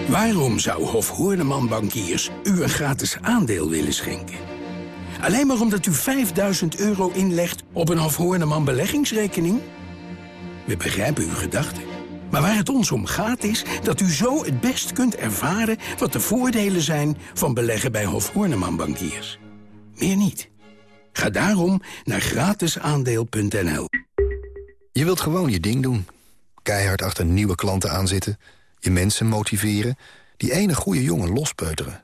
[SPEAKER 23] Waarom zou Hof Hoorneman Bankiers u een gratis aandeel willen schenken? Alleen maar omdat u 5000 euro inlegt op een Hof Hoorneman beleggingsrekening? We begrijpen uw gedachten. Maar waar het ons om gaat is dat u zo het best kunt ervaren... wat de voordelen zijn van beleggen bij Hof Hoorneman Bankiers. Meer niet. Ga daarom naar gratisaandeel.nl.
[SPEAKER 24] Je wilt gewoon je ding doen. Keihard achter nieuwe klanten aanzitten. Je mensen motiveren. Die ene goede jongen lospeuteren.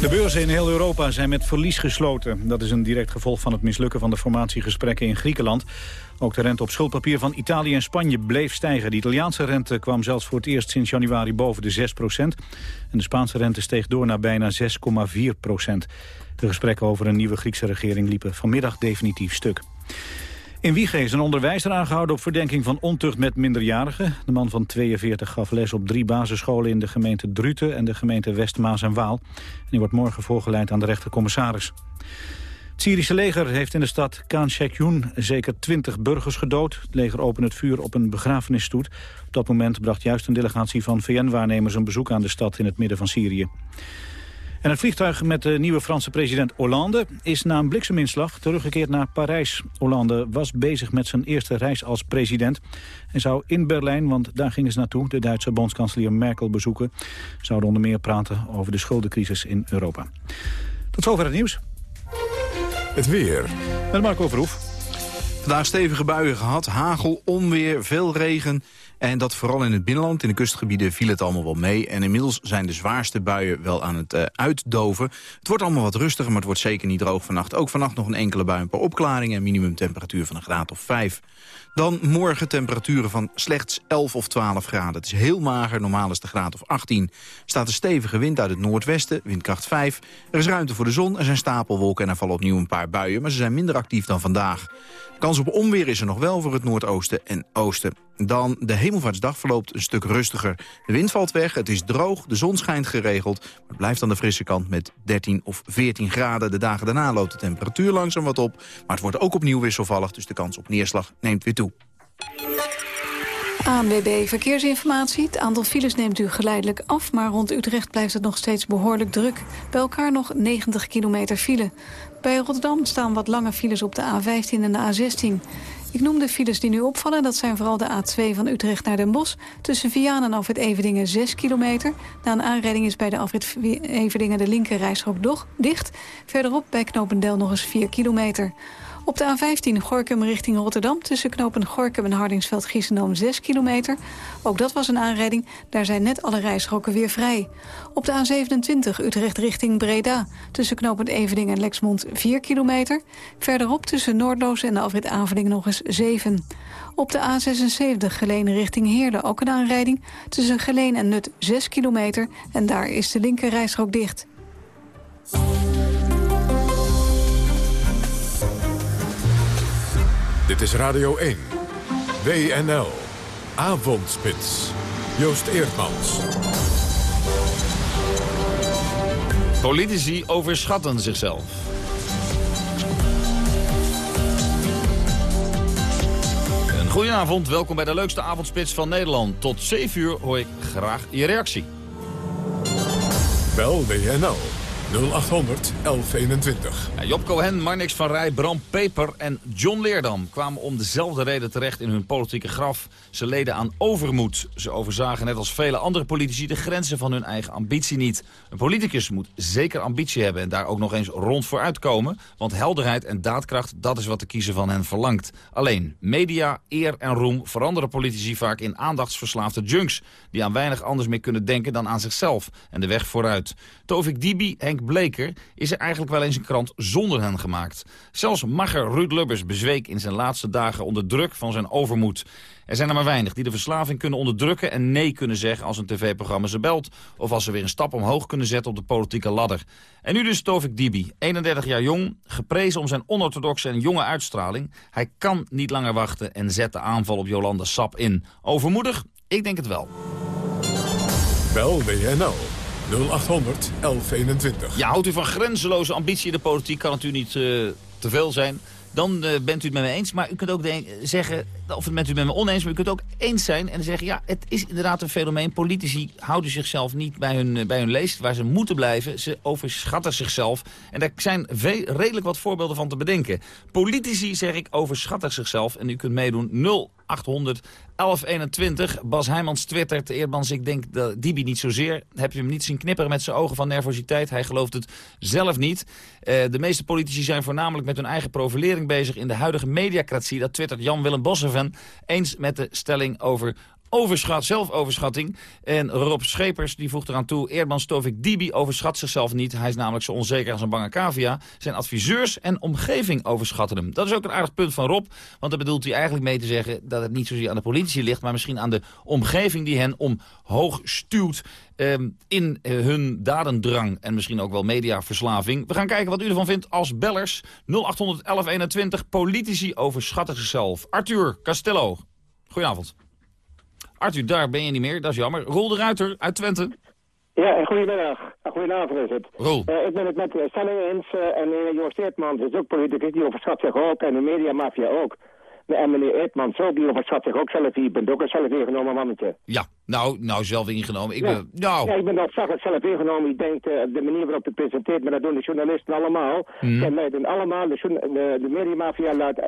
[SPEAKER 2] De beurzen in heel Europa zijn met verlies gesloten. Dat is een direct gevolg van het mislukken van de formatiegesprekken in Griekenland. Ook de rente op schuldpapier van Italië en Spanje bleef stijgen. De Italiaanse rente kwam zelfs voor het eerst sinds januari boven de 6 procent. En de Spaanse rente steeg door naar bijna 6,4 procent. De gesprekken over een nieuwe Griekse regering liepen vanmiddag definitief stuk. In Wiege is een onderwijzer aangehouden op verdenking van ontucht met minderjarigen. De man van 42 gaf les op drie basisscholen in de gemeente Druten en de gemeente Westmaas en Waal. En die wordt morgen voorgeleid aan de rechtercommissaris. Het Syrische leger heeft in de stad Khan Sheikhoun zeker 20 burgers gedood. Het leger opende het vuur op een begrafenisstoet. Op dat moment bracht juist een delegatie van VN-waarnemers een bezoek aan de stad in het midden van Syrië. En het vliegtuig met de nieuwe Franse president Hollande is na een blikseminslag teruggekeerd naar Parijs. Hollande was bezig met zijn eerste reis als president. Hij zou in Berlijn, want daar gingen ze naartoe, de Duitse bondskanselier Merkel bezoeken. Zouden onder meer praten over de schuldencrisis in Europa. Tot zover het nieuws.
[SPEAKER 1] Het weer.
[SPEAKER 2] Met Marco Verhoef.
[SPEAKER 25] Vandaag stevige buien gehad, hagel, onweer, veel regen. En dat vooral in het binnenland. In de kustgebieden viel het allemaal wel mee. En inmiddels zijn de zwaarste buien wel aan het uh, uitdoven. Het wordt allemaal wat rustiger, maar het wordt zeker niet droog vannacht. Ook vannacht nog een enkele bui, een paar opklaringen. En minimumtemperatuur van een graad of 5. Dan morgen temperaturen van slechts 11 of 12 graden. Het is heel mager, normaal is de graad of 18. Er staat een stevige wind uit het noordwesten, windkracht 5. Er is ruimte voor de zon, er zijn stapelwolken en er vallen opnieuw een paar buien. Maar ze zijn minder actief dan vandaag. Kans op onweer is er nog wel voor het noordoosten en oosten. Dan de hemelvaartsdag verloopt een stuk rustiger. De wind valt weg, het is droog, de zon schijnt geregeld. Maar het blijft aan de frisse kant met 13 of 14 graden. De dagen daarna loopt de temperatuur langzaam wat op. Maar het wordt ook opnieuw wisselvallig, dus de kans op neerslag neemt weer toe.
[SPEAKER 3] ANWB Verkeersinformatie. Het aantal files neemt u geleidelijk af... maar rond Utrecht blijft het nog steeds behoorlijk druk. Bij elkaar nog 90 kilometer file. Bij Rotterdam staan wat lange files op de A15 en de A16. Ik noem de files die nu opvallen. Dat zijn vooral de A2 van Utrecht naar Den Bosch. Tussen Vianen en Afrit Everdingen 6 kilometer. Na een aanrijding is bij de Afrit Everdingen de linker rijstrook dicht. Verderop bij Knopendel nog eens 4 kilometer. Op de A15 Gorkum richting Rotterdam... tussen knopen Gorkum en Hardingsveld-Giessenoom 6 kilometer. Ook dat was een aanrijding. Daar zijn net alle rijstroken weer vrij. Op de A27 Utrecht richting Breda. Tussen knopen Evening en Lexmond 4 kilometer. Verderop tussen Noordloos en de afrit Aveling nog eens 7. Op de A76 Geleen richting Heerlen ook een aanrijding. Tussen Geleen en Nut 6 kilometer. En daar is de linker rijstrook dicht.
[SPEAKER 1] Dit is Radio 1. WNL. Avondspits. Joost Eerdmans.
[SPEAKER 20] Politici overschatten zichzelf. Een goedenavond, welkom bij de leukste avondspits van Nederland. Tot 7 uur hoor ik graag je reactie.
[SPEAKER 1] Bel WNL 0800 1121.
[SPEAKER 20] Ja, Job Cohen, Marnix van Rij, Bram Peper en John Leerdam kwamen om dezelfde reden terecht in hun politieke graf. Ze leden aan overmoed. Ze overzagen net als vele andere politici de grenzen van hun eigen ambitie niet. Een politicus moet zeker ambitie hebben en daar ook nog eens rond voor uitkomen. Want helderheid en daadkracht, dat is wat de kiezer van hen verlangt. Alleen, media, eer en roem veranderen politici vaak in aandachtsverslaafde junks. Die aan weinig anders meer kunnen denken dan aan zichzelf en de weg vooruit. Tovik Dibi, Henk Bleker, is er eigenlijk wel eens een krant zonder hen gemaakt. Zelfs Magger Ruud Lubbers bezweek in zijn laatste dagen onder druk van zijn overmoed. Er zijn er maar weinig die de verslaving kunnen onderdrukken en nee kunnen zeggen als een tv-programma ze belt. Of als ze weer een stap omhoog kunnen zetten op de politieke ladder. En nu dus Tovik Dibi, 31 jaar jong, geprezen om zijn onorthodoxe en jonge uitstraling. Hij kan niet langer wachten en zet de aanval op Jolanda Sap in. Overmoedig? Ik denk het wel.
[SPEAKER 1] Bel WNL 0800 1121.
[SPEAKER 20] Ja, houdt u van grenzeloze ambitie in de politiek, kan het u niet uh, te veel zijn. Dan uh, bent u het met me eens. Maar u kunt ook zeggen, of het met u met me oneens, maar u kunt ook eens zijn en zeggen... ja, het is inderdaad een fenomeen. Politici houden zichzelf niet bij hun, uh, bij hun leest, waar ze moeten blijven. Ze overschatten zichzelf. En daar zijn veel, redelijk wat voorbeelden van te bedenken. Politici, zeg ik, overschatten zichzelf. En u kunt meedoen 0800 1121. Bas Heijmans twittert. Eerdmans, ik denk dat Dibi niet zozeer. Heb je hem niet zien knipperen met zijn ogen van nervositeit? Hij gelooft het zelf niet. Uh, de meeste politici zijn voornamelijk met hun eigen profilering bezig in de huidige mediacratie. Dat twittert Jan-Willem Eens met de stelling over overschat, zelfoverschatting. En Rob Schepers die voegt eraan toe... Eerdman Stovik Dibi overschat zichzelf niet. Hij is namelijk zo onzeker als een bange cavia. Zijn adviseurs en omgeving overschatten hem. Dat is ook een aardig punt van Rob. Want daar bedoelt hij eigenlijk mee te zeggen... dat het niet zozeer aan de politie ligt... maar misschien aan de omgeving die hen omhoog stuwt... Um, in uh, hun dadendrang en misschien ook wel mediaverslaving. We gaan kijken wat u ervan vindt als bellers. 081121 politici overschatten zichzelf. Arthur Castello, goedenavond. Arthur, daar ben je niet meer, dat is jammer. Roel de Ruiter uit Twente.
[SPEAKER 26] Ja, goedemiddag. Goedenavond is het.
[SPEAKER 20] Roel.
[SPEAKER 26] Uh, ik ben het met de stelling eens. Uh, en uh, Joost Eertmans is ook politicus, die overschat zich ook. En de mediamafia ook. En meneer Eertmans ook, die overschat zich ook zelf. Je bent ook een zelf ingenomen mannetje.
[SPEAKER 20] Ja, nou, nou zelf ingenomen. Ik
[SPEAKER 26] ja.
[SPEAKER 20] ben, nou.
[SPEAKER 26] Ja, ik ben dat zag het zelf ingenomen. Ik denk uh, de manier waarop het presenteert, maar dat doen de journalisten allemaal.
[SPEAKER 20] Mhm.
[SPEAKER 26] En leiden allemaal, de, de, de mediamafia leidt,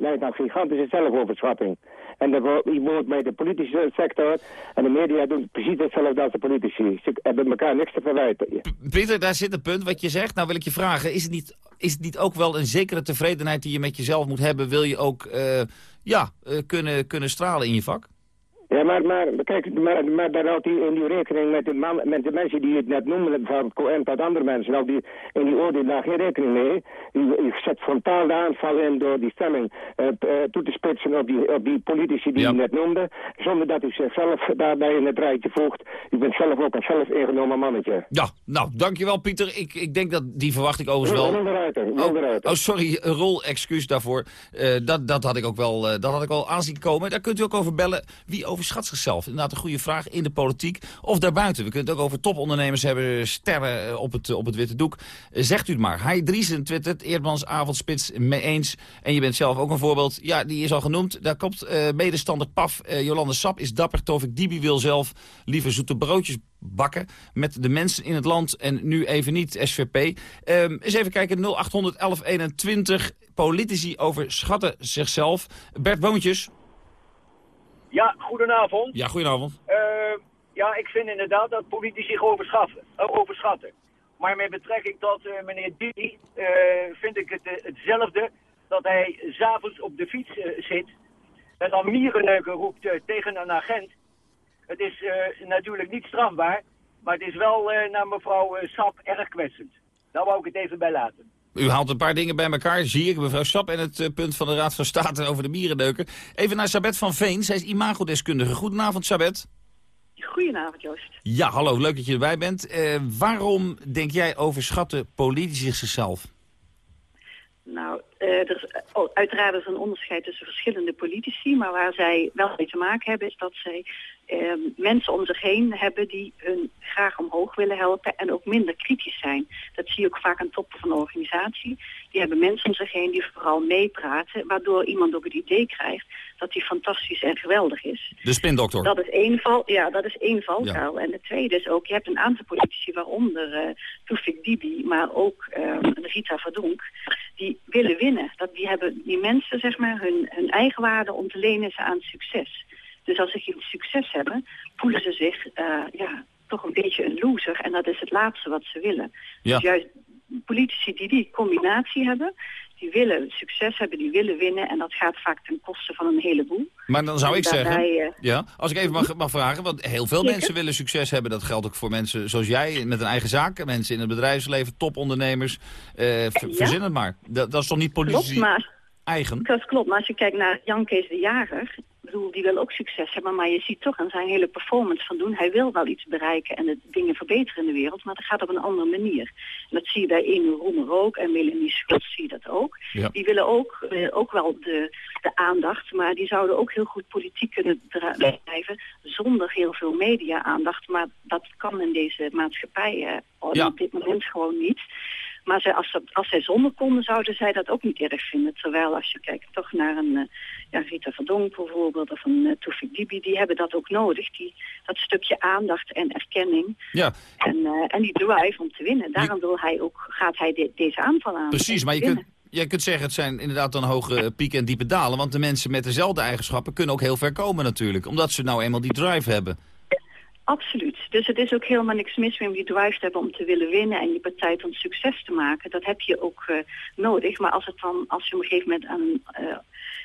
[SPEAKER 26] leidt aan gigantische zelfoverschatting. En de, je woont bij de politische sector en de media doen precies hetzelfde als de politici. Ze hebben elkaar niks te verwijten.
[SPEAKER 20] Pieter, daar zit een punt wat je zegt. Nou wil ik je vragen, is het niet, is het niet ook wel een zekere tevredenheid die je met jezelf moet hebben? Wil je ook uh, ja, uh, kunnen, kunnen stralen in je vak?
[SPEAKER 26] Ja, maar, maar kijk, maar, maar daar houdt hij in die rekening met de, man, met de mensen die het net noemen, van Cohen tot andere mensen, nou die, in die oordeel daar geen rekening mee. Je, zet frontaal de aanval in door die stelling uh, uh, toe te spitsen op die, op die politici die ja. je net noemde, zonder dat u zichzelf daarbij in het rijtje voegt. U bent zelf ook een zelf ingenomen mannetje.
[SPEAKER 20] Ja, nou, dankjewel Pieter. Ik, ik denk dat die verwacht ik overigens wel. Oh, oh, sorry, rol, excuus daarvoor. Uh, dat, dat, had ik ook wel, dat had ik al aanzien komen. Daar kunt u ook over bellen. Wie overschat zichzelf? Inderdaad een goede vraag in de politiek of daarbuiten. We kunnen het ook over topondernemers hebben, sterren op het, op het witte doek. Zegt u het maar. Hij Driesen twittert, Eerdmans avondspits mee eens. En je bent zelf ook een voorbeeld. Ja, die is al genoemd. Daar komt medestander Paf. Uh, Jolande Sap is dapper. Tovik Dibi wil zelf liever zoete broodjes bakken met de mensen in het land en nu even niet SVP. Um, eens even kijken, 0800 1121. Politici overschatten zichzelf. Bert Boontjes.
[SPEAKER 27] Ja, goedenavond.
[SPEAKER 20] Ja, goedenavond.
[SPEAKER 27] Uh, ja, ik vind inderdaad dat politici zich overschatten. Uh, overschatten. Maar met betrekking tot uh, meneer Didi vind ik het hetzelfde dat hij s'avonds op de fiets eh, zit en dan mierenneuken roept eh, tegen een agent. Het is eh, natuurlijk niet strafbaar, maar het is wel eh, naar mevrouw eh, Sap erg kwetsend. Daar wou ik het even bij laten.
[SPEAKER 20] U haalt een paar dingen bij elkaar, zie ik. Mevrouw Sap en het eh, punt van de Raad van State over de mierenneuken. Even naar Sabet van Veen, zij is imagodeskundige. Goedenavond, Sabet.
[SPEAKER 28] Goedenavond, Joost.
[SPEAKER 20] Ja, hallo, leuk dat je erbij bent. Eh, waarom denk jij overschatten politici zichzelf?
[SPEAKER 28] Nou, eh, er is, oh, uiteraard is er een onderscheid tussen verschillende politici, maar waar zij wel mee te maken hebben is dat zij eh, mensen om zich heen hebben die hun graag omhoog willen helpen en ook minder kritisch zijn. Dat zie je ook vaak aan toppen van een organisatie. Die hebben mensen om zich heen die vooral meepraten, waardoor iemand ook het idee krijgt dat hij fantastisch en geweldig is.
[SPEAKER 20] De spindokter.
[SPEAKER 28] Dat is één val, ja, dat is één valkuil. En de tweede is ook, je hebt een aantal politici, waaronder uh, Toefik Dibi, maar ook uh, Rita Verdonk, die willen winnen. Dat, die hebben die mensen, zeg maar, hun, hun eigen waarde ontlenen ze aan succes. Dus als ze geen succes hebben, voelen ze zich uh, ja, toch een beetje een loser. En dat is het laatste wat ze willen.
[SPEAKER 20] Ja.
[SPEAKER 28] Dus juist politici die die combinatie hebben, die willen succes hebben, die willen winnen. En dat gaat vaak ten koste van een heleboel.
[SPEAKER 20] Maar dan zou
[SPEAKER 28] En
[SPEAKER 20] ik zeggen,
[SPEAKER 28] daarbij, eh,
[SPEAKER 20] ja, als ik even mag, mag vragen, want heel veel
[SPEAKER 28] Zeker.
[SPEAKER 20] mensen willen succes hebben. Dat geldt ook voor mensen zoals jij, met een eigen zaak. Mensen in het bedrijfsleven, topondernemers. Eh,
[SPEAKER 28] Ja.
[SPEAKER 20] Verzin het maar. Dat, dat is toch niet
[SPEAKER 28] Klopt,
[SPEAKER 20] politici
[SPEAKER 28] maar,
[SPEAKER 20] eigen?
[SPEAKER 28] dat klopt. Maar als je kijkt naar Jan Kees de Jager, bedoel, die wil ook succes hebben, maar je ziet toch aan zijn hele performance van doen, hij wil wel iets bereiken en de dingen verbeteren in de wereld, maar dat gaat op een andere manier. En dat zie je bij Enu Roemer ook en Melanie Schultz zie je dat ook.
[SPEAKER 29] Ja.
[SPEAKER 28] Die willen ook, eh, ook wel de, de aandacht, maar die zouden ook heel goed politiek kunnen bedrijven zonder heel veel media-aandacht. Maar dat kan in deze maatschappij eh,
[SPEAKER 20] Ja.
[SPEAKER 28] op dit moment gewoon niet. Maar zij, als, ze, als zij zonder konden, zouden zij dat ook niet erg vinden. Terwijl als je kijkt toch naar een eh, ja, Rita Verdonk bijvoorbeeld of een uh, Toefik Dibi, die hebben dat ook nodig. Die, dat stukje aandacht en erkenning
[SPEAKER 20] Ja,
[SPEAKER 28] en, eh, en die drive om te winnen. Daarom wil hij ook, gaat hij de- deze aanval aan.
[SPEAKER 20] precies. Maar je kunt, je kunt zeggen, het zijn inderdaad dan hoge eh, pieken en diepe dalen. Want de mensen met dezelfde eigenschappen kunnen ook heel ver komen natuurlijk. Omdat ze nou eenmaal die drive hebben.
[SPEAKER 28] Absoluut. Dus het is ook helemaal niks mis mee om die drive te hebben om te willen winnen en je partij tot succes te maken. Dat heb je ook eh, nodig. Maar als, het dan, als je op een gegeven moment eh, een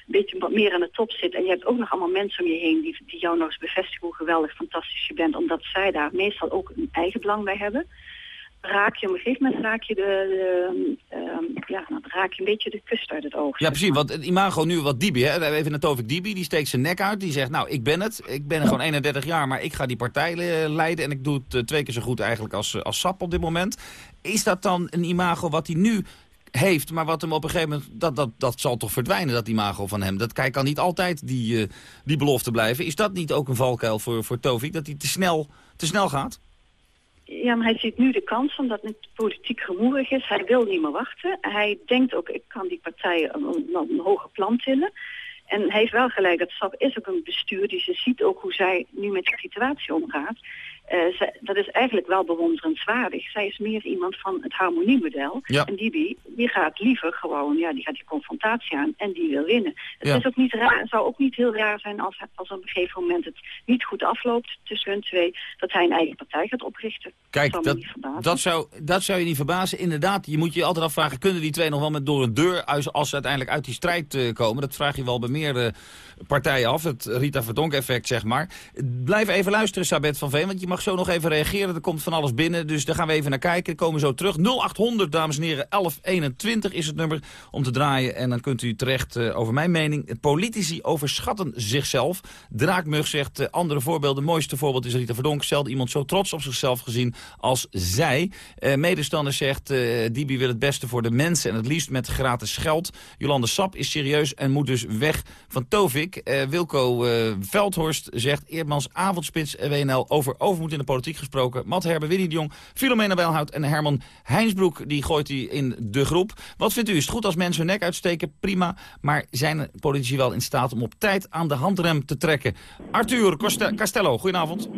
[SPEAKER 28] beetje wat meer aan de top zit en je hebt ook nog allemaal mensen om je heen die, die jou nog eens bevestigen hoe geweldig fantastisch je bent, omdat zij daar meestal ook een eigen belang bij hebben. Raak je op een gegeven moment raak je de, ehm, ja, raak je een beetje de kust uit het oog.
[SPEAKER 20] Ja, precies. Want het imago nu wat Dibi, hè. Even naar Tovik Dibi, die steekt zijn nek uit. Die zegt, nou, ik ben het. Ik ben gewoon 31 jaar, maar ik ga die partij eh, leiden. En ik doe het eh, twee keer zo goed eigenlijk als, eh, als SAP op dit moment. Is dat dan een imago wat hij nu heeft, maar wat hem op een gegeven moment... Dat, dat, dat zal toch verdwijnen, dat imago van hem. Dat kan niet altijd die, die belofte blijven. Is dat niet ook een valkuil voor, voor Tovik, dat hij te snel, te snel gaat?
[SPEAKER 28] Ja, maar hij ziet nu de kans omdat het politiek gemoerig is. Hij wil niet meer wachten. Hij denkt ook, ik kan die partij een, een, hoger plan tillen. En hij heeft wel gelijk, dat SAP is ook een bestuur. Dus je ziet ook hoe zij nu met de situatie omgaat. Uh, zij, dat is eigenlijk wel bewonderenswaardig. Zij is meer iemand van het harmoniemodel.
[SPEAKER 20] Ja.
[SPEAKER 28] En die, die, die gaat liever gewoon, ja, die gaat die confrontatie aan en die wil winnen. Het
[SPEAKER 20] Ja.
[SPEAKER 28] is ook niet raar, zou ook niet heel raar zijn als, als op een gegeven moment het niet goed afloopt tussen hun twee, dat hij een eigen partij gaat oprichten.
[SPEAKER 20] Kijk, dat, dat, zou, dat zou je niet verbazen. Inderdaad, je moet je altijd afvragen... kunnen die twee nog wel met door een deur... als als ze uiteindelijk uit die strijd eh, komen? Dat vraag je wel bij meerdere partijen af. Het Rita Verdonk-effect, zeg maar. Blijf even luisteren, Sabet van Veen... want je mag zo nog even reageren. Er komt van alles binnen, dus daar gaan we even naar kijken. Komen zo terug. 0800, dames en heren, 1121 is het nummer om te draaien. En dan kunt u terecht eh, over mijn mening. Politici overschatten zichzelf. Draakmug zegt eh, andere voorbeelden. mooiste voorbeeld is Rita Verdonk. Zelden iemand zo trots op zichzelf gezien als zij. Eh, medestander zegt, Dibi wil het beste voor de mensen en het liefst met gratis geld. Jolande Sap is serieus en moet dus weg van Tovik. Wilco Veldhorst zegt, Eerdmans avondspits WNL over overmoed in de politiek gesproken. Matt Herbe, Winnie de Jong, Filomena Bijlhout en Herman Heinsbroek. Die gooit hij in de groep. Wat vindt u? Is het goed als mensen hun nek uitsteken? Prima. Maar zijn politici wel in staat om op tijd aan de handrem te trekken? Arthur Castello, goedenavond.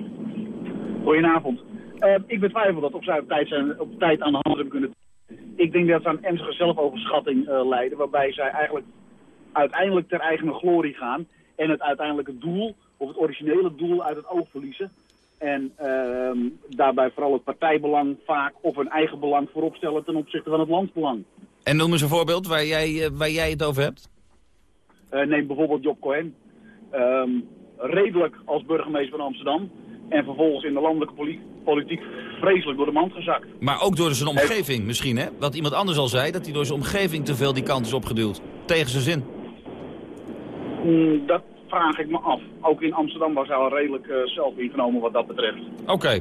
[SPEAKER 30] Goedenavond. Uh, ik betwijfel dat of zij op tijd, zijn, op tijd aan de hand hebben kunnen. Ik denk dat ze aan ernstige zelfoverschatting uh, leiden, waarbij zij eigenlijk uiteindelijk ter eigen glorie gaan en het uiteindelijke doel, of het originele doel, uit het oog verliezen. En uh, daarbij vooral het partijbelang vaak of hun eigen belang voorop stellen ten opzichte van het landsbelang.
[SPEAKER 20] En noem eens een voorbeeld waar jij, waar jij het over hebt.
[SPEAKER 30] neem bijvoorbeeld Job Cohen. Ehm, redelijk als burgemeester van Amsterdam. En vervolgens in de landelijke politiek vreselijk door de mand gezakt.
[SPEAKER 20] Maar ook door zijn omgeving misschien, hè? Wat iemand anders al zei, dat hij door zijn omgeving te veel die kant is opgeduwd. Tegen zijn zin.
[SPEAKER 30] Mm, dat vraag ik me af. Ook in Amsterdam was hij al redelijk uh, zelf ingenomen wat dat betreft.
[SPEAKER 20] Oké.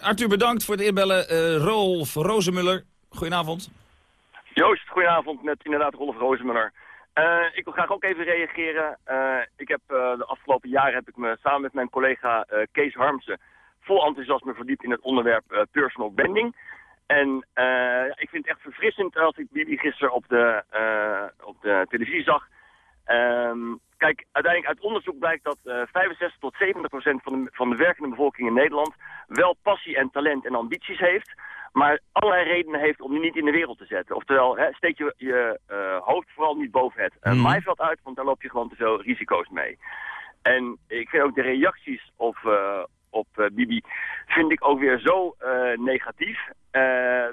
[SPEAKER 20] Arthur, bedankt voor het inbellen. Uh, Rolf Rozemuller, goedenavond.
[SPEAKER 29] Joost, goedenavond met inderdaad Rolf Rozemuller. Uh, ik wil graag ook even reageren. Uh, ik heb uh, de afgelopen jaren heb ik me samen met mijn collega Kees Harmsen vol enthousiasme verdiept in het onderwerp personal branding. En ik vind het echt verfrissend als ik Bibi gisteren op de, op de televisie zag. Um, kijk, uiteindelijk uit onderzoek blijkt dat 65 tot 70 procent van de, van de werkende bevolking in Nederland wel passie en talent en ambities heeft maar allerlei redenen heeft om die niet in de wereld te zetten. Oftewel, hè, steek je je uh, hoofd vooral niet boven het uh, maaiveld uit, want daar loop je gewoon te veel risico's mee. En ik vind ook de reacties op, op Bibi, vind ik ook weer zo negatief.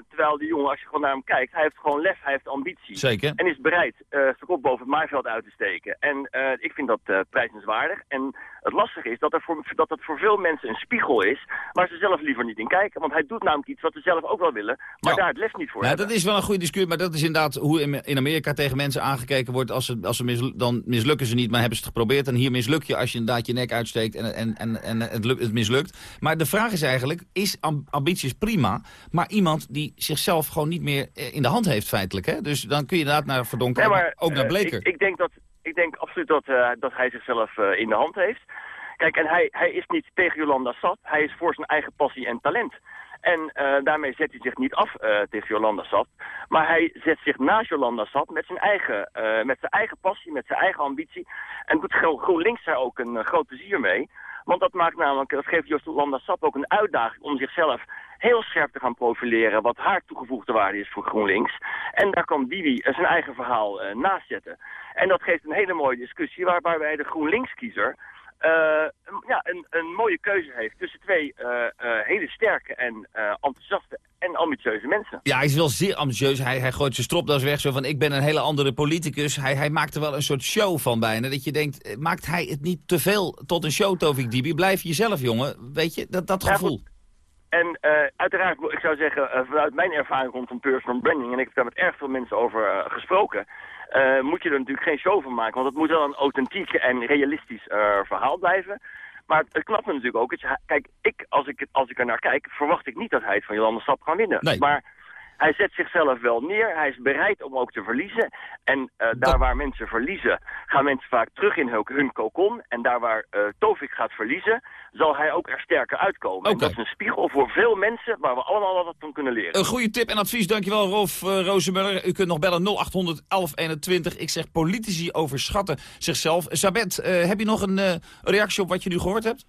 [SPEAKER 29] Terwijl die jongen, als je gewoon naar hem kijkt, hij heeft gewoon lef, hij heeft ambitie.
[SPEAKER 20] Zeker.
[SPEAKER 29] En is bereid zijn kop boven het maaiveld uit te steken. En ik vind dat prijzenswaardig. En het lastige is dat, er voor, dat het voor veel mensen een spiegel is... waar ze zelf liever niet in kijken. Want hij doet namelijk iets wat ze zelf ook wel willen... maar daar het lef niet voor hebben.
[SPEAKER 20] Dat is wel een goede discussie, maar dat is inderdaad hoe in Amerika tegen mensen aangekeken wordt. Als ze, als ze misl dan mislukken ze niet, maar hebben ze het geprobeerd. En hier misluk je als je inderdaad je nek uitsteekt en, en, en, en het, het mislukt. Maar de vraag is eigenlijk, is ambities prima... maar iemand die zichzelf gewoon niet meer eh, in de hand heeft feitelijk. Hè? Dus dan kun je inderdaad naar Verdonker, ja, maar, ook naar
[SPEAKER 29] uh,
[SPEAKER 20] Bleker.
[SPEAKER 29] Ik, ik, denk dat ik denk absoluut dat, uh, dat hij zichzelf in de hand heeft. Kijk, en hij, hij is niet tegen Jolanda Sap. Hij is voor zijn eigen passie en talent. En uh, daarmee zet hij zich niet af tegen Jolanda Sap. Maar hij zet zich naast Jolanda Sap met zijn eigen, met zijn eigen passie, met zijn eigen ambitie. En doet GroenLinks daar ook een groot plezier mee. Want dat maakt namelijk, dat geeft Jolanda Sap ook een uitdaging om zichzelf heel scherp te gaan profileren wat haar toegevoegde waarde is voor GroenLinks. En daar kan Bibi zijn eigen verhaal uh, naast zetten. En dat geeft een hele mooie discussie waarbij wij de GroenLinks-kiezer uh, ja, een, een, mooie keuze heeft tussen twee uh, uh, hele sterke en enthousiaste en ambitieuze mensen.
[SPEAKER 20] Ja, hij is wel zeer ambitieus. Hij, hij gooit zijn stropdas weg zo van ik ben een hele andere politicus. Hij, hij maakt er wel een soort show van bijna. Dat je denkt, maakt hij het niet te veel tot een show, Tovik Dibi? Blijf jezelf, jongen. Weet je, dat, dat gevoel.
[SPEAKER 29] Ja, en uh, uiteraard, ik zou zeggen, uh, vanuit mijn ervaring rondom personal branding... en ik heb daar met erg veel mensen over uh, gesproken... moet je er natuurlijk geen show van maken. Want het moet wel een authentiek en realistisch verhaal blijven. Maar het, het knapt me natuurlijk ook. Kijk, ik, als, ik, als ik er naar kijk, verwacht ik niet dat hij het van Jolanda Stap kan winnen.
[SPEAKER 20] Nee.
[SPEAKER 29] Maar hij zet zichzelf wel neer. Hij is bereid om ook te verliezen. En uh, daar waar mensen verliezen, gaan mensen vaak terug in hun, hun kokon. En daar waar uh, Tovik gaat verliezen, zal hij ook er sterker uitkomen.
[SPEAKER 20] Okay.
[SPEAKER 29] En dat is een spiegel voor veel mensen waar we allemaal wat van kunnen leren.
[SPEAKER 20] Een goede tip en advies, dankjewel Rolf uh, Rozenmuller. U kunt nog bellen 0800 1121. Ik zeg politici overschatten zichzelf. Sabet, heb je nog een reactie op wat je nu gehoord hebt?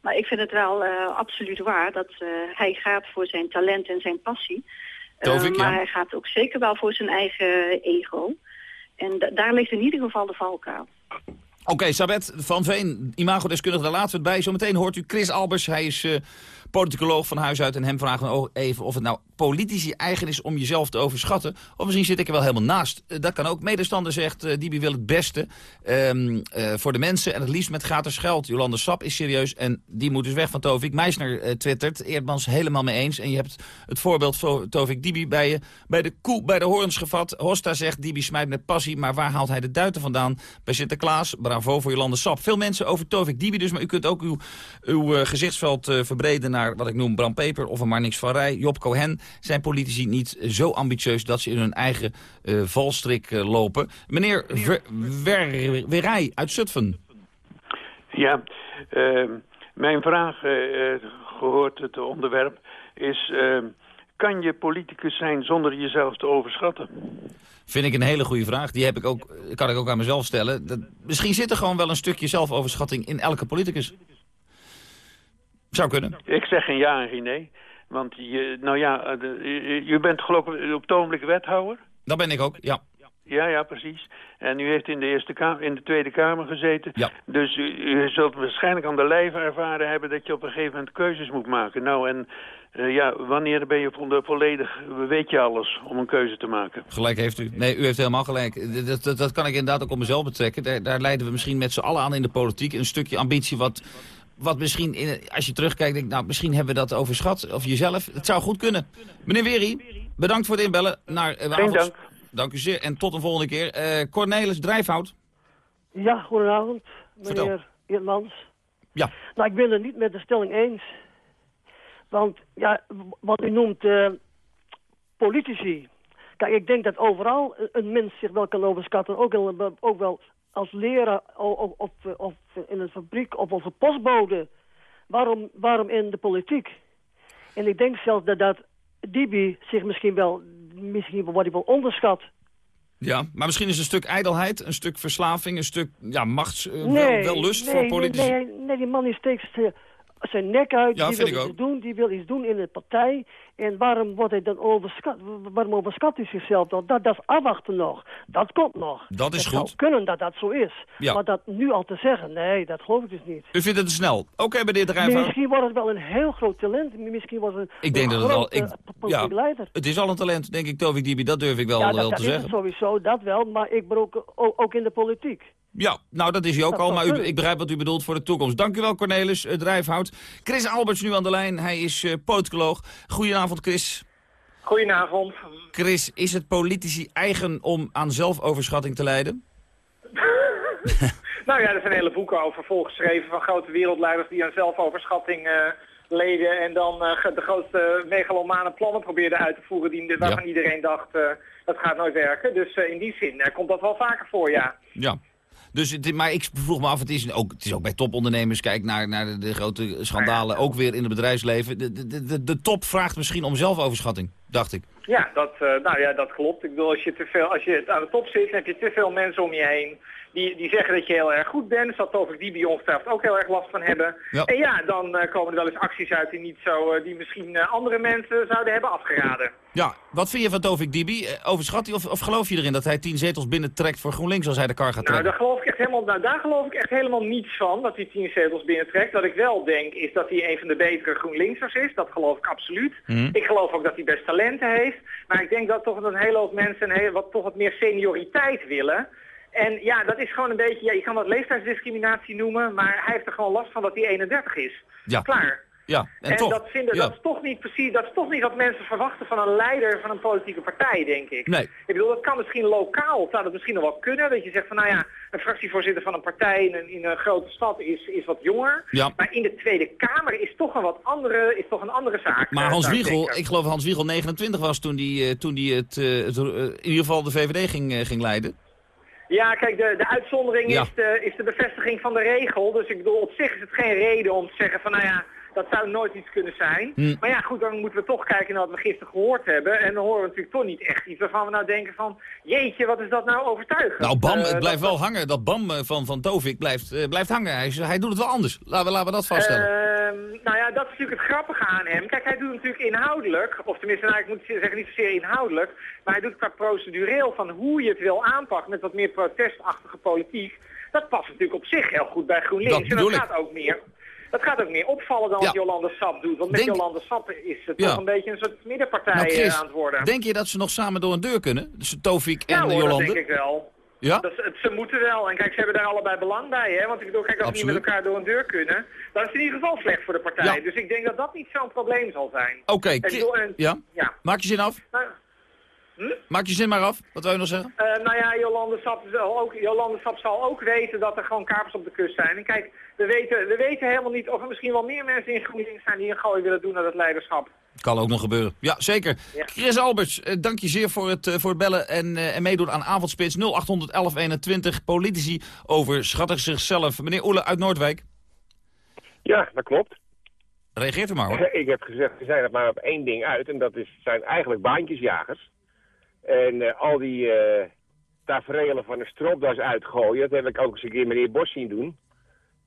[SPEAKER 28] Maar ik vind het wel absoluut waar dat hij gaat voor zijn talent en zijn passie.
[SPEAKER 20] Tovik,
[SPEAKER 28] uh, maar
[SPEAKER 20] ja.
[SPEAKER 28] hij gaat ook zeker wel voor zijn eigen ego. En daar ligt in ieder geval de valkuil.
[SPEAKER 20] Oké, okay, Sabet van Veen, imagodeskundige, daar laten we het bij. Zometeen hoort u Chris Albers, hij is uh, politicoloog van huis uit... en hem vragen even of het nou politici eigen is om jezelf te overschatten. Of misschien zit ik er wel helemaal naast. Uh, dat kan ook. Medestander zegt, uh, Dibi wil het beste um, voor de mensen... en het liefst met gratis geld. Jolande Sap is serieus en die moet dus weg van Tovik. Meisner twittert, Eerdmans helemaal mee eens. En je hebt het voorbeeld van Tovik Dibi bij, je, bij de koe bij de horens gevat. Hosta zegt, Dibi smijt met passie, maar waar haalt hij de duiten vandaan? Bij Sinterklaas, bravo voor Jolande Sap. Veel mensen over Tovik Dibi dus, maar u kunt ook uw, uw uh, gezichtsveld uh, verbreden naar wat ik noem Bram Peper of een maar niks van Rij. Job Cohen zijn politici niet zo ambitieus dat ze in hun eigen uh, valstrik lopen. Meneer Ver Werij uit Zutphen.
[SPEAKER 31] Ja, mijn vraag, gehoord het onderwerp, is... kan je politicus zijn zonder jezelf te overschatten?
[SPEAKER 20] Vind ik een hele goede vraag. Die heb ik ook, kan ik ook aan mezelf stellen. Dat, misschien zit er gewoon wel een stukje zelfoverschatting in elke politicus. Zou kunnen.
[SPEAKER 31] Ik zeg geen ja en geen nee. Want je, nou ja, je bent geloof ik op het ogenblik wethouder?
[SPEAKER 20] Dat ben ik ook, ja.
[SPEAKER 31] Ja, ja, precies. En u heeft in de, eerste kamer, in de Tweede Kamer gezeten.
[SPEAKER 20] Ja.
[SPEAKER 31] Dus u, u zult waarschijnlijk aan de lijve ervaren hebben... dat je op een gegeven moment keuzes moet maken. Nou, en eh, ja, wanneer ben je vo- volledig... weet je alles om een keuze te maken?
[SPEAKER 20] Gelijk heeft u. Nee, u heeft helemaal gelijk. Dat, dat, dat kan ik inderdaad ook op mezelf betrekken. Daar, daar leiden we misschien met z'n allen aan in de politiek. Een stukje ambitie wat, wat misschien, in, als je terugkijkt, denk ik, nou, misschien hebben we dat overschat. Of jezelf. Het zou goed kunnen. Meneer Wery, bedankt voor het inbellen. Naar, uh,
[SPEAKER 32] Geen dank.
[SPEAKER 20] Dank u zeer. En tot een volgende keer. Eh, Cornelis Drijfhout.
[SPEAKER 32] Ja, goedenavond, meneer Eertmans.
[SPEAKER 20] Ja.
[SPEAKER 32] Nou, ik ben het niet met de stelling eens. Want, ja, wat u noemt eh, politici. Kijk, ik denk dat overal een- een mens zich wel kan overschatten. Ook, wel- ook wel als leraar of, eh, of in een fabriek of als een postbode. Waarom, waarom in de politiek? En ik denk zelfs dat, dat Dibi zich misschien wel, misschien wel wat hij wel onderschat.
[SPEAKER 20] Ja, maar misschien is een stuk ijdelheid, een stuk verslaving, een stuk ja, machts, eh,
[SPEAKER 32] nee,
[SPEAKER 20] wel, wel lust
[SPEAKER 32] nee,
[SPEAKER 20] voor politici.
[SPEAKER 32] Nee, nee, nee, die man steekt zijn- zijn nek uit.
[SPEAKER 20] Ja,
[SPEAKER 32] die wil iets
[SPEAKER 20] ook.
[SPEAKER 32] doen, die wil iets doen in de partij. En waarom wordt hij dan overschat? Waarom overschat hij zichzelf dan? Dat, dat is afwachten nog. Dat komt nog.
[SPEAKER 20] Dat is
[SPEAKER 32] het
[SPEAKER 20] goed.
[SPEAKER 32] zou kunnen dat dat zo is.
[SPEAKER 20] Ja.
[SPEAKER 32] Maar dat nu al te zeggen, nee, dat geloof ik dus niet.
[SPEAKER 20] U vindt het te snel. Oké, meneer Drijfhout.
[SPEAKER 32] Misschien wordt het wel een heel groot talent. Misschien wordt het een,
[SPEAKER 20] Ik denk
[SPEAKER 32] een
[SPEAKER 20] dat het al... Ik, ja,
[SPEAKER 32] leider.
[SPEAKER 20] het is al een talent, denk ik, Tovik Dibi. Dat durf ik wel,
[SPEAKER 32] ja, dat,
[SPEAKER 20] wel
[SPEAKER 32] dat
[SPEAKER 20] te
[SPEAKER 32] is het
[SPEAKER 20] zeggen.
[SPEAKER 32] sowieso, dat wel. Maar ik ben ook, ook in de politiek.
[SPEAKER 20] Ja, nou dat is hij ook
[SPEAKER 32] Dat
[SPEAKER 20] al, maar u, ik begrijp wat u bedoelt voor de toekomst. Dank u wel, Cornelis uh, Drijfhout. Chris Alberts nu aan de lijn, hij is uh, politicoloog. Goedenavond, Chris.
[SPEAKER 33] Goedenavond.
[SPEAKER 20] Chris, is het politici eigen om aan zelfoverschatting te leiden?
[SPEAKER 33] nou ja, er zijn hele boeken over volgeschreven van grote wereldleiders die aan zelfoverschatting eh, leden en dan eh, de grootste megalomane plannen probeerden uit te voeren die, waarvan
[SPEAKER 20] Ja.
[SPEAKER 33] iedereen dacht eh, dat gaat nooit werken. Dus eh, in die zin eh, komt dat wel vaker voor, ja.
[SPEAKER 20] Ja. Dus het, maar ik vroeg me af, het is ook, het is ook bij topondernemers, kijk naar, naar de, de grote schandalen, ook weer in het bedrijfsleven. De, de, de, de top vraagt misschien om zelfoverschatting, dacht ik.
[SPEAKER 33] Ja, dat, eh, nou ja, dat klopt. Ik bedoel, als je, te veel, als je aan de top zit, dan heb je te veel mensen om je heen die, die zeggen dat je heel erg goed bent. Zal Tovik Dibi ongetwijfeld ook heel erg last van hebben.
[SPEAKER 20] Ja.
[SPEAKER 33] En ja, dan eh, komen er wel eens acties uit die niet zo, eh, die misschien eh, andere mensen zouden hebben afgeraden.
[SPEAKER 20] Ja, wat vind je van Tovik Dibi? Overschat hij of, of geloof je erin dat hij tien zetels binnentrekt voor GroenLinks als hij de kar gaat
[SPEAKER 33] Nou,
[SPEAKER 20] trekken?
[SPEAKER 33] daar geloof ik echt helemaal, nou, daar geloof ik echt helemaal niets van, dat hij tien zetels binnentrekt. Wat ik wel denk, is dat hij een van de betere GroenLinksers is. Dat geloof ik absoluut.
[SPEAKER 20] Mhm.
[SPEAKER 33] Ik geloof ook dat hij best talenten heeft. Maar ik denk dat toch een hele hoop mensen een wat, toch wat meer senioriteit willen. En ja, dat is gewoon een beetje, ja, je kan dat leeftijdsdiscriminatie noemen, maar hij heeft er gewoon last van dat hij 31 is.
[SPEAKER 20] Ja.
[SPEAKER 33] Klaar.
[SPEAKER 20] Ja, en,
[SPEAKER 33] En,
[SPEAKER 20] toch.
[SPEAKER 33] dat, vinden,
[SPEAKER 20] ja.
[SPEAKER 33] dat, is toch niet precies, dat is toch niet wat mensen verwachten van een leider van een politieke partij, denk ik.
[SPEAKER 20] Nee.
[SPEAKER 33] Ik bedoel, dat kan misschien lokaal, zou dat misschien nog wel kunnen. Dat je zegt van, nou ja, een fractievoorzitter van een partij in een, in een grote stad is, is wat jonger.
[SPEAKER 20] Ja.
[SPEAKER 33] Maar in de Tweede Kamer is toch een wat andere, is toch een andere zaak.
[SPEAKER 20] Maar
[SPEAKER 33] eh,
[SPEAKER 20] Hans Wiegel, ik geloof Hans Wiegel 29 was toen hij eh, toen die het, eh, het, in ieder geval de VVD ging, ging leiden.
[SPEAKER 33] Ja, kijk, de, de uitzondering
[SPEAKER 20] Ja.
[SPEAKER 33] is, de, is de bevestiging van de regel. Dus ik bedoel, op zich is het geen reden om te zeggen van, nou ja, dat zou nooit iets kunnen zijn.
[SPEAKER 20] Hm.
[SPEAKER 33] Maar ja, goed, dan moeten we toch kijken naar wat we gisteren gehoord hebben. En dan horen we natuurlijk toch niet echt iets waarvan we nou denken van, jeetje, wat is dat nou overtuigend?
[SPEAKER 20] Nou, Bam,
[SPEAKER 33] Eh,
[SPEAKER 20] het blijft wel hangen. Dat Bam eh, van, van Tovik blijft, eh, blijft hangen. Hij, hij doet het wel anders. Laten we, laten we dat vaststellen.
[SPEAKER 33] Ehm, nou ja, dat is natuurlijk het grappige aan hem. Kijk, hij doet natuurlijk inhoudelijk, of tenminste, nou, ik moet zeggen niet zozeer inhoudelijk, maar hij doet qua procedureel van hoe je het wil aanpakken met wat meer protestachtige politiek. Dat past natuurlijk op zich heel goed bij GroenLinks.
[SPEAKER 20] Dat
[SPEAKER 33] en dat
[SPEAKER 20] ik.
[SPEAKER 33] gaat ook meer. Dat gaat ook meer opvallen dan
[SPEAKER 20] Ja.
[SPEAKER 33] wat Jolande Sap doet. Want met
[SPEAKER 20] Denk-
[SPEAKER 33] Jolande Sap is het
[SPEAKER 20] Ja.
[SPEAKER 33] toch een beetje een soort middenpartij
[SPEAKER 20] nou, Chris,
[SPEAKER 33] eh, aan het worden.
[SPEAKER 20] denk je dat ze nog samen door een deur kunnen? Dus Tovik
[SPEAKER 33] ja,
[SPEAKER 20] en
[SPEAKER 33] hoor,
[SPEAKER 20] eh,
[SPEAKER 33] dat
[SPEAKER 20] Jolande?
[SPEAKER 33] denk ik wel.
[SPEAKER 20] Ja?
[SPEAKER 33] Dat, ze moeten wel. En kijk, ze hebben daar allebei belang bij. Hè? Want ik bedoel, kijk, als ze niet met elkaar door een deur kunnen, dan is het in ieder geval slecht voor de partij.
[SPEAKER 20] Ja.
[SPEAKER 33] Dus ik denk dat dat niet zo'n probleem zal zijn.
[SPEAKER 20] Oké, ja?
[SPEAKER 33] ja.
[SPEAKER 20] Maak je zin af?
[SPEAKER 33] Nou, hm?
[SPEAKER 20] Maak je zin maar af. Wat wil je nog zeggen?
[SPEAKER 33] Eh, nou ja, Jolande Sap, zal ook, Jolande Sap zal ook weten dat er gewoon kapers op de kust zijn. En kijk, we weten, we weten helemaal niet of er misschien wel meer mensen in GroenLinks zijn die een gooi willen doen naar het leiderschap.
[SPEAKER 20] Kan ook nog gebeuren. Ja, zeker.
[SPEAKER 33] Ja.
[SPEAKER 20] Chris Alberts, eh, dank je zeer voor het, eh, voor het bellen en, eh, en meedoen aan Avondspits 0800 1121. Politici overschatten zichzelf. Meneer Oele uit Noordwijk,
[SPEAKER 34] Ja, dat klopt.
[SPEAKER 20] reageert u maar hoor.
[SPEAKER 34] Ik heb gezegd, we zijn er maar op één ding uit. En dat is, zijn eigenlijk baantjesjagers. En eh, al die eh tafereelen van een stropdas uitgooien, dat heb ik ook eens een keer meneer Bos zien doen.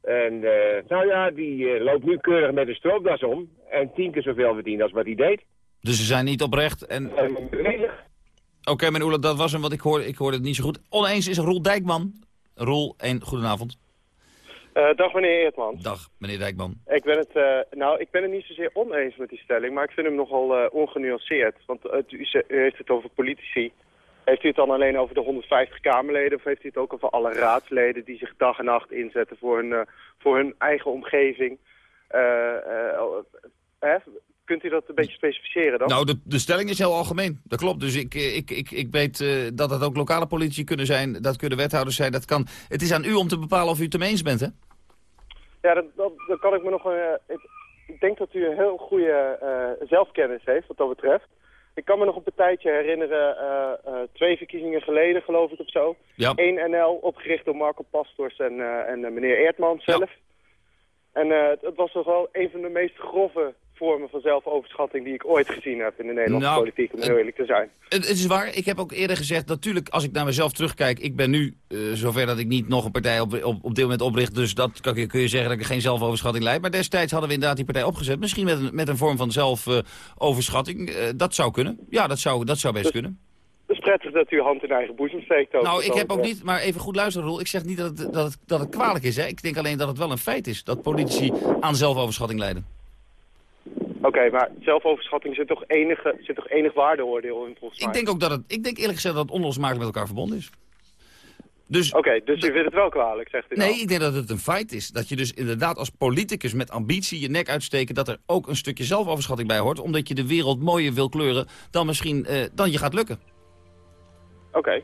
[SPEAKER 34] En eh, nou ja, die loopt nu keurig met een stropdas om. En tien keer zoveel verdient als wat hij deed.
[SPEAKER 20] Dus ze zijn niet oprecht en...
[SPEAKER 34] En.
[SPEAKER 20] Oké, meneer Oela, dat was hem, want ik hoorde, ik hoorde het niet zo goed. Oneens is Roel Dijkman. Roel, en goedenavond.
[SPEAKER 35] Uh, dag meneer Eertman.
[SPEAKER 20] Dag meneer Dijkman.
[SPEAKER 35] Ik ben, het, uh, nou, ik ben het niet zozeer oneens met die stelling, maar ik vind hem nogal uh, ongenuanceerd. Want u, u, heeft het over politici. Heeft u het dan alleen over de 150 Kamerleden of heeft u het ook over alle raadsleden die zich dag en nacht inzetten voor hun, voor hun eigen omgeving? Kunt u dat een beetje specificeren dan?
[SPEAKER 20] Nou, de, de stelling is heel algemeen. Dat klopt. Dus ik, ik, ik, ik weet uh, dat het ook lokale politici kunnen zijn. Dat kunnen wethouders zijn. Dat kan. Het is aan u om te bepalen of u het ermee eens bent, hè?
[SPEAKER 35] Ja, dat, dat, dat kan ik me nog... Uh, ik, ik, denk dat u een heel goede uh, zelfkennis heeft wat dat betreft. Ik kan me nog een partijtje herinneren, twee verkiezingen geleden geloof ik of zo.
[SPEAKER 20] Ja.
[SPEAKER 35] 1 NL, opgericht door Marco Pastors en, en meneer Eertman zelf. Ja. En het was toch wel een van de meest grove vormen van zelfoverschatting die ik ooit gezien heb in de Nederlandse
[SPEAKER 20] nou,
[SPEAKER 35] politiek, om heel eerlijk te zijn.
[SPEAKER 20] Het, het, is waar, ik heb ook eerder gezegd, natuurlijk als ik naar mezelf terugkijk, ik ben nu uh, zover dat ik niet nog een partij op, op, op dit moment opricht, dus dat kan, kun je zeggen dat ik geen zelfoverschatting leid. Maar destijds hadden we inderdaad die partij opgezet, misschien met een, met een vorm van zelfoverschatting. Uh, dat zou kunnen, ja, dat zou, dat zou best
[SPEAKER 35] dus,
[SPEAKER 20] kunnen.
[SPEAKER 35] Het is prettig dat u hand in eigen boezem steekt. Ook,
[SPEAKER 20] nou, ik heb ook niet, maar even goed luisteren, Roel. Ik zeg niet dat het, dat, het, dat het kwalijk is. Hè. Ik denk alleen dat het wel een feit is dat politici aan zelfoverschatting leiden.
[SPEAKER 35] Oké, okay, maar zelfoverschatting zit toch, enige, zit toch enig waardeoordeel in volgens mij?
[SPEAKER 20] Ik denk ook dat het, ik denk eerlijk gezegd dat het onlosmakelijk met elkaar verbonden is. Dus,
[SPEAKER 35] Oké, okay, dus je vindt het wel kwalijk, zegt u
[SPEAKER 20] Nee,
[SPEAKER 35] nou.
[SPEAKER 20] ik denk dat het een feit is. Dat je dus inderdaad als politicus met ambitie je nek uitsteken... dat er ook een stukje zelfoverschatting bij hoort. Omdat je de wereld mooier wil kleuren dan misschien uh, dan je gaat lukken.
[SPEAKER 35] Oké. Okay.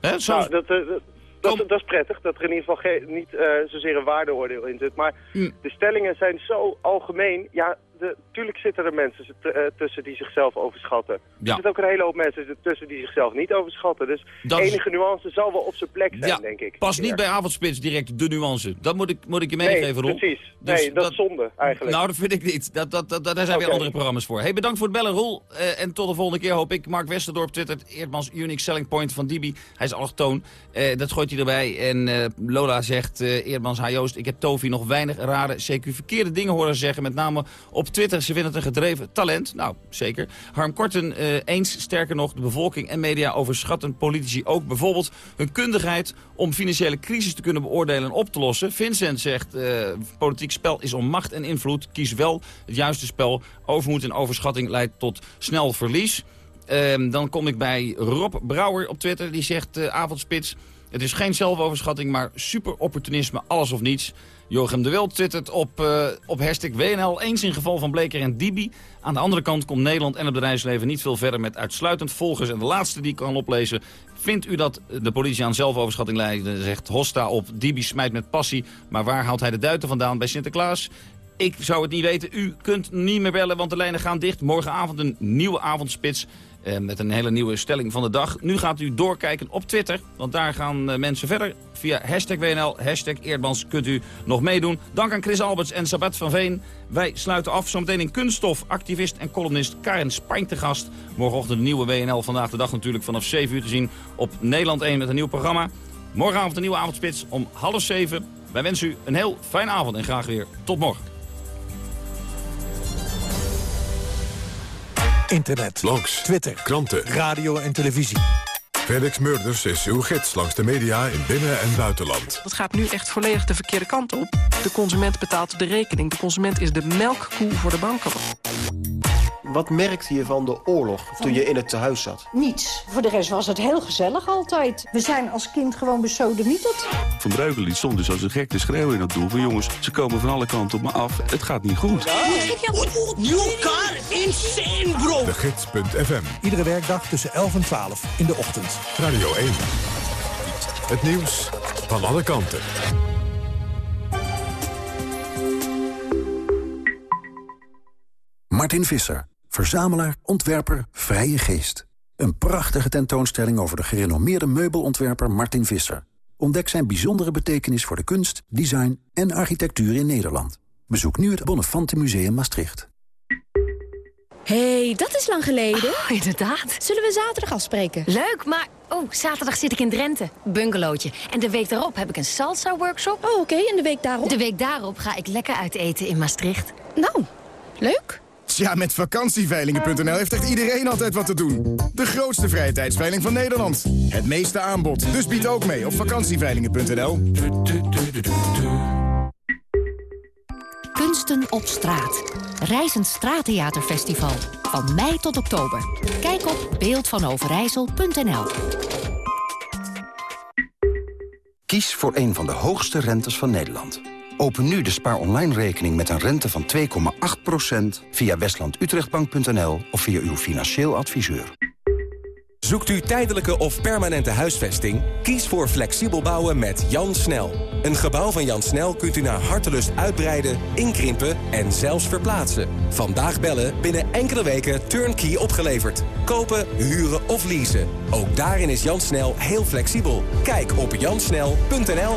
[SPEAKER 20] Nou,
[SPEAKER 35] dat, dat, dat, dat, is prettig, dat er in ieder geval niet uh, zozeer een waardeoordeel in zit. Maar
[SPEAKER 20] hm.
[SPEAKER 35] de stellingen zijn zo algemeen. Ja, tuurlijk zitten er mensen uh, tussen die zichzelf overschatten.
[SPEAKER 20] Ja.
[SPEAKER 35] Er zitten ook een hele hoop mensen tussen die zichzelf niet overschatten. Dus
[SPEAKER 20] dat
[SPEAKER 35] enige nuance zal wel op zijn plek zijn,
[SPEAKER 20] ja,
[SPEAKER 35] denk ik.
[SPEAKER 20] Pas niet bij avondspits direct de nuance. Dat moet ik, moet ik je meegeven,
[SPEAKER 35] nee,
[SPEAKER 20] Roel.
[SPEAKER 35] precies.
[SPEAKER 20] Dus
[SPEAKER 35] nee, dat, is zonde, eigenlijk.
[SPEAKER 20] Nou, dat vind ik niet. Dat, dat, dat, daar zijn
[SPEAKER 35] okay.
[SPEAKER 20] weer andere programma's voor. Hey, bedankt voor het bellen, Roel. Uh, en tot de volgende keer, hoop ik. Mark Westerdorp twittert Eerdmans Unique Selling Point van Dibi. Hij is allochtoon. Uh, dat gooit hij erbij. En uh, Lola zegt, Eerdmans, ha Joost, ik heb Tovi nog weinig rare, CQ verkeerde dingen horen zeggen. Met name op Twitter. Ze vinden het een gedreven talent. Nou, zeker. Harm Korten uh, eens, sterker nog, de bevolking en media overschatten politici ook bijvoorbeeld hun kundigheid om financiële crisis te kunnen beoordelen en op te lossen. Vincent zegt, uh, politiek spel is om macht en invloed. Kies wel het juiste spel. Overmoed en overschatting leidt tot snel verlies. Uh, dan kom ik bij Rob Brouwer op Twitter. Die zegt, uh, avondspits, het is geen zelfoverschatting, maar super opportunisme, alles of niets. Jochem de Wild twittert op, uh, op hashtag WNL eens in geval van Bleker en Dibi. Aan de andere kant komt Nederland en het bedrijfsleven niet veel verder met uitsluitend volgers. En de laatste die ik kan oplezen. Vindt u dat de politie aan zelfoverschatting leidt? Zegt Hosta op Dibi smijt met passie. Maar waar haalt hij de duiten vandaan bij Sinterklaas? Ik zou het niet weten. U kunt niet meer bellen, want de lijnen gaan dicht. Morgenavond een nieuwe avondspits. Uh, met een hele nieuwe stelling van de dag. Nu gaat u doorkijken op Twitter, want daar gaan uh, mensen verder. Via hashtag WNL, hashtag Eerdmans kunt u nog meedoen. Dank aan Chris Alberts en Sabat van Veen. Wij sluiten af zometeen in Kunststof. Activist en columnist Karen Spijn te gast. Morgenochtend een nieuwe WNL. Vandaag de dag natuurlijk vanaf 7 uur te zien op Nederland 1 met een nieuw programma. Morgenavond een nieuwe avondspits om half 7. Wij wensen u een heel fijne avond en graag weer tot morgen.
[SPEAKER 36] Internet,
[SPEAKER 1] Blogs,
[SPEAKER 36] Twitter,
[SPEAKER 1] kranten,
[SPEAKER 36] radio en televisie.
[SPEAKER 1] Felix Murders is uw gids langs de media in binnen- en buitenland.
[SPEAKER 37] Dat gaat nu echt volledig de verkeerde kant op. De consument betaalt de rekening. De consument is de melkkoe voor de banken.
[SPEAKER 38] Wat merkte je van de oorlog toen je in het tehuis zat?
[SPEAKER 39] Niets. Voor de rest was het heel gezellig altijd. We zijn als kind gewoon besodemieterd.
[SPEAKER 40] Van Breugel die stond dus als een gek te schreeuwen in het doel. Van jongens, ze komen van alle kanten op me af. Het gaat niet goed.
[SPEAKER 41] New car, insane bro!
[SPEAKER 1] De Gids.fm.
[SPEAKER 36] Iedere werkdag tussen 11 en 12 in de ochtend.
[SPEAKER 1] Radio 1. Het nieuws van alle kanten.
[SPEAKER 24] Martin Visser, verzamelaar, ontwerper, vrije geest. Een prachtige tentoonstelling over de gerenommeerde meubelontwerper Martin Visser. Ontdek zijn bijzondere betekenis voor de kunst, design en architectuur in Nederland. Bezoek nu het Bonnefante Museum Maastricht.
[SPEAKER 42] hey, dat is lang geleden.
[SPEAKER 21] Oh, inderdaad.
[SPEAKER 42] Zullen we zaterdag afspreken?
[SPEAKER 21] Leuk, maar... Oh, zaterdag zit ik in Drenthe. Bungalowtje. En de week daarop heb ik een salsa-workshop.
[SPEAKER 42] Oh, oké. Okay. En de week daarop?
[SPEAKER 21] De week daarop ga ik lekker uit eten in Maastricht.
[SPEAKER 42] Nou, leuk.
[SPEAKER 43] Tja, met vakantieveilingen.nl heeft echt iedereen altijd wat te doen. De grootste vrije tijdsveiling van Nederland. Het meeste aanbod. Dus bied ook mee op vakantieveilingen.nl.
[SPEAKER 25] Kunsten op straat. Reizend Straattheaterfestival. Van mei tot oktober. Kijk op beeldvanoverijssel.nl
[SPEAKER 24] Kies voor een van de hoogste rentes van Nederland. Open nu de spaar online rekening met een rente van 2,8% via westlandutrechtbank.nl of via uw financieel adviseur.
[SPEAKER 30] Zoekt u tijdelijke of permanente huisvesting? Kies voor flexibel bouwen met Jan Snel. Een gebouw van Jan Snel kunt u naar hartelust uitbreiden, inkrimpen en zelfs verplaatsen. Vandaag bellen, binnen enkele weken turnkey opgeleverd. Kopen, huren of leasen. Ook daarin is Jan Snel heel flexibel. Kijk op jansnel.nl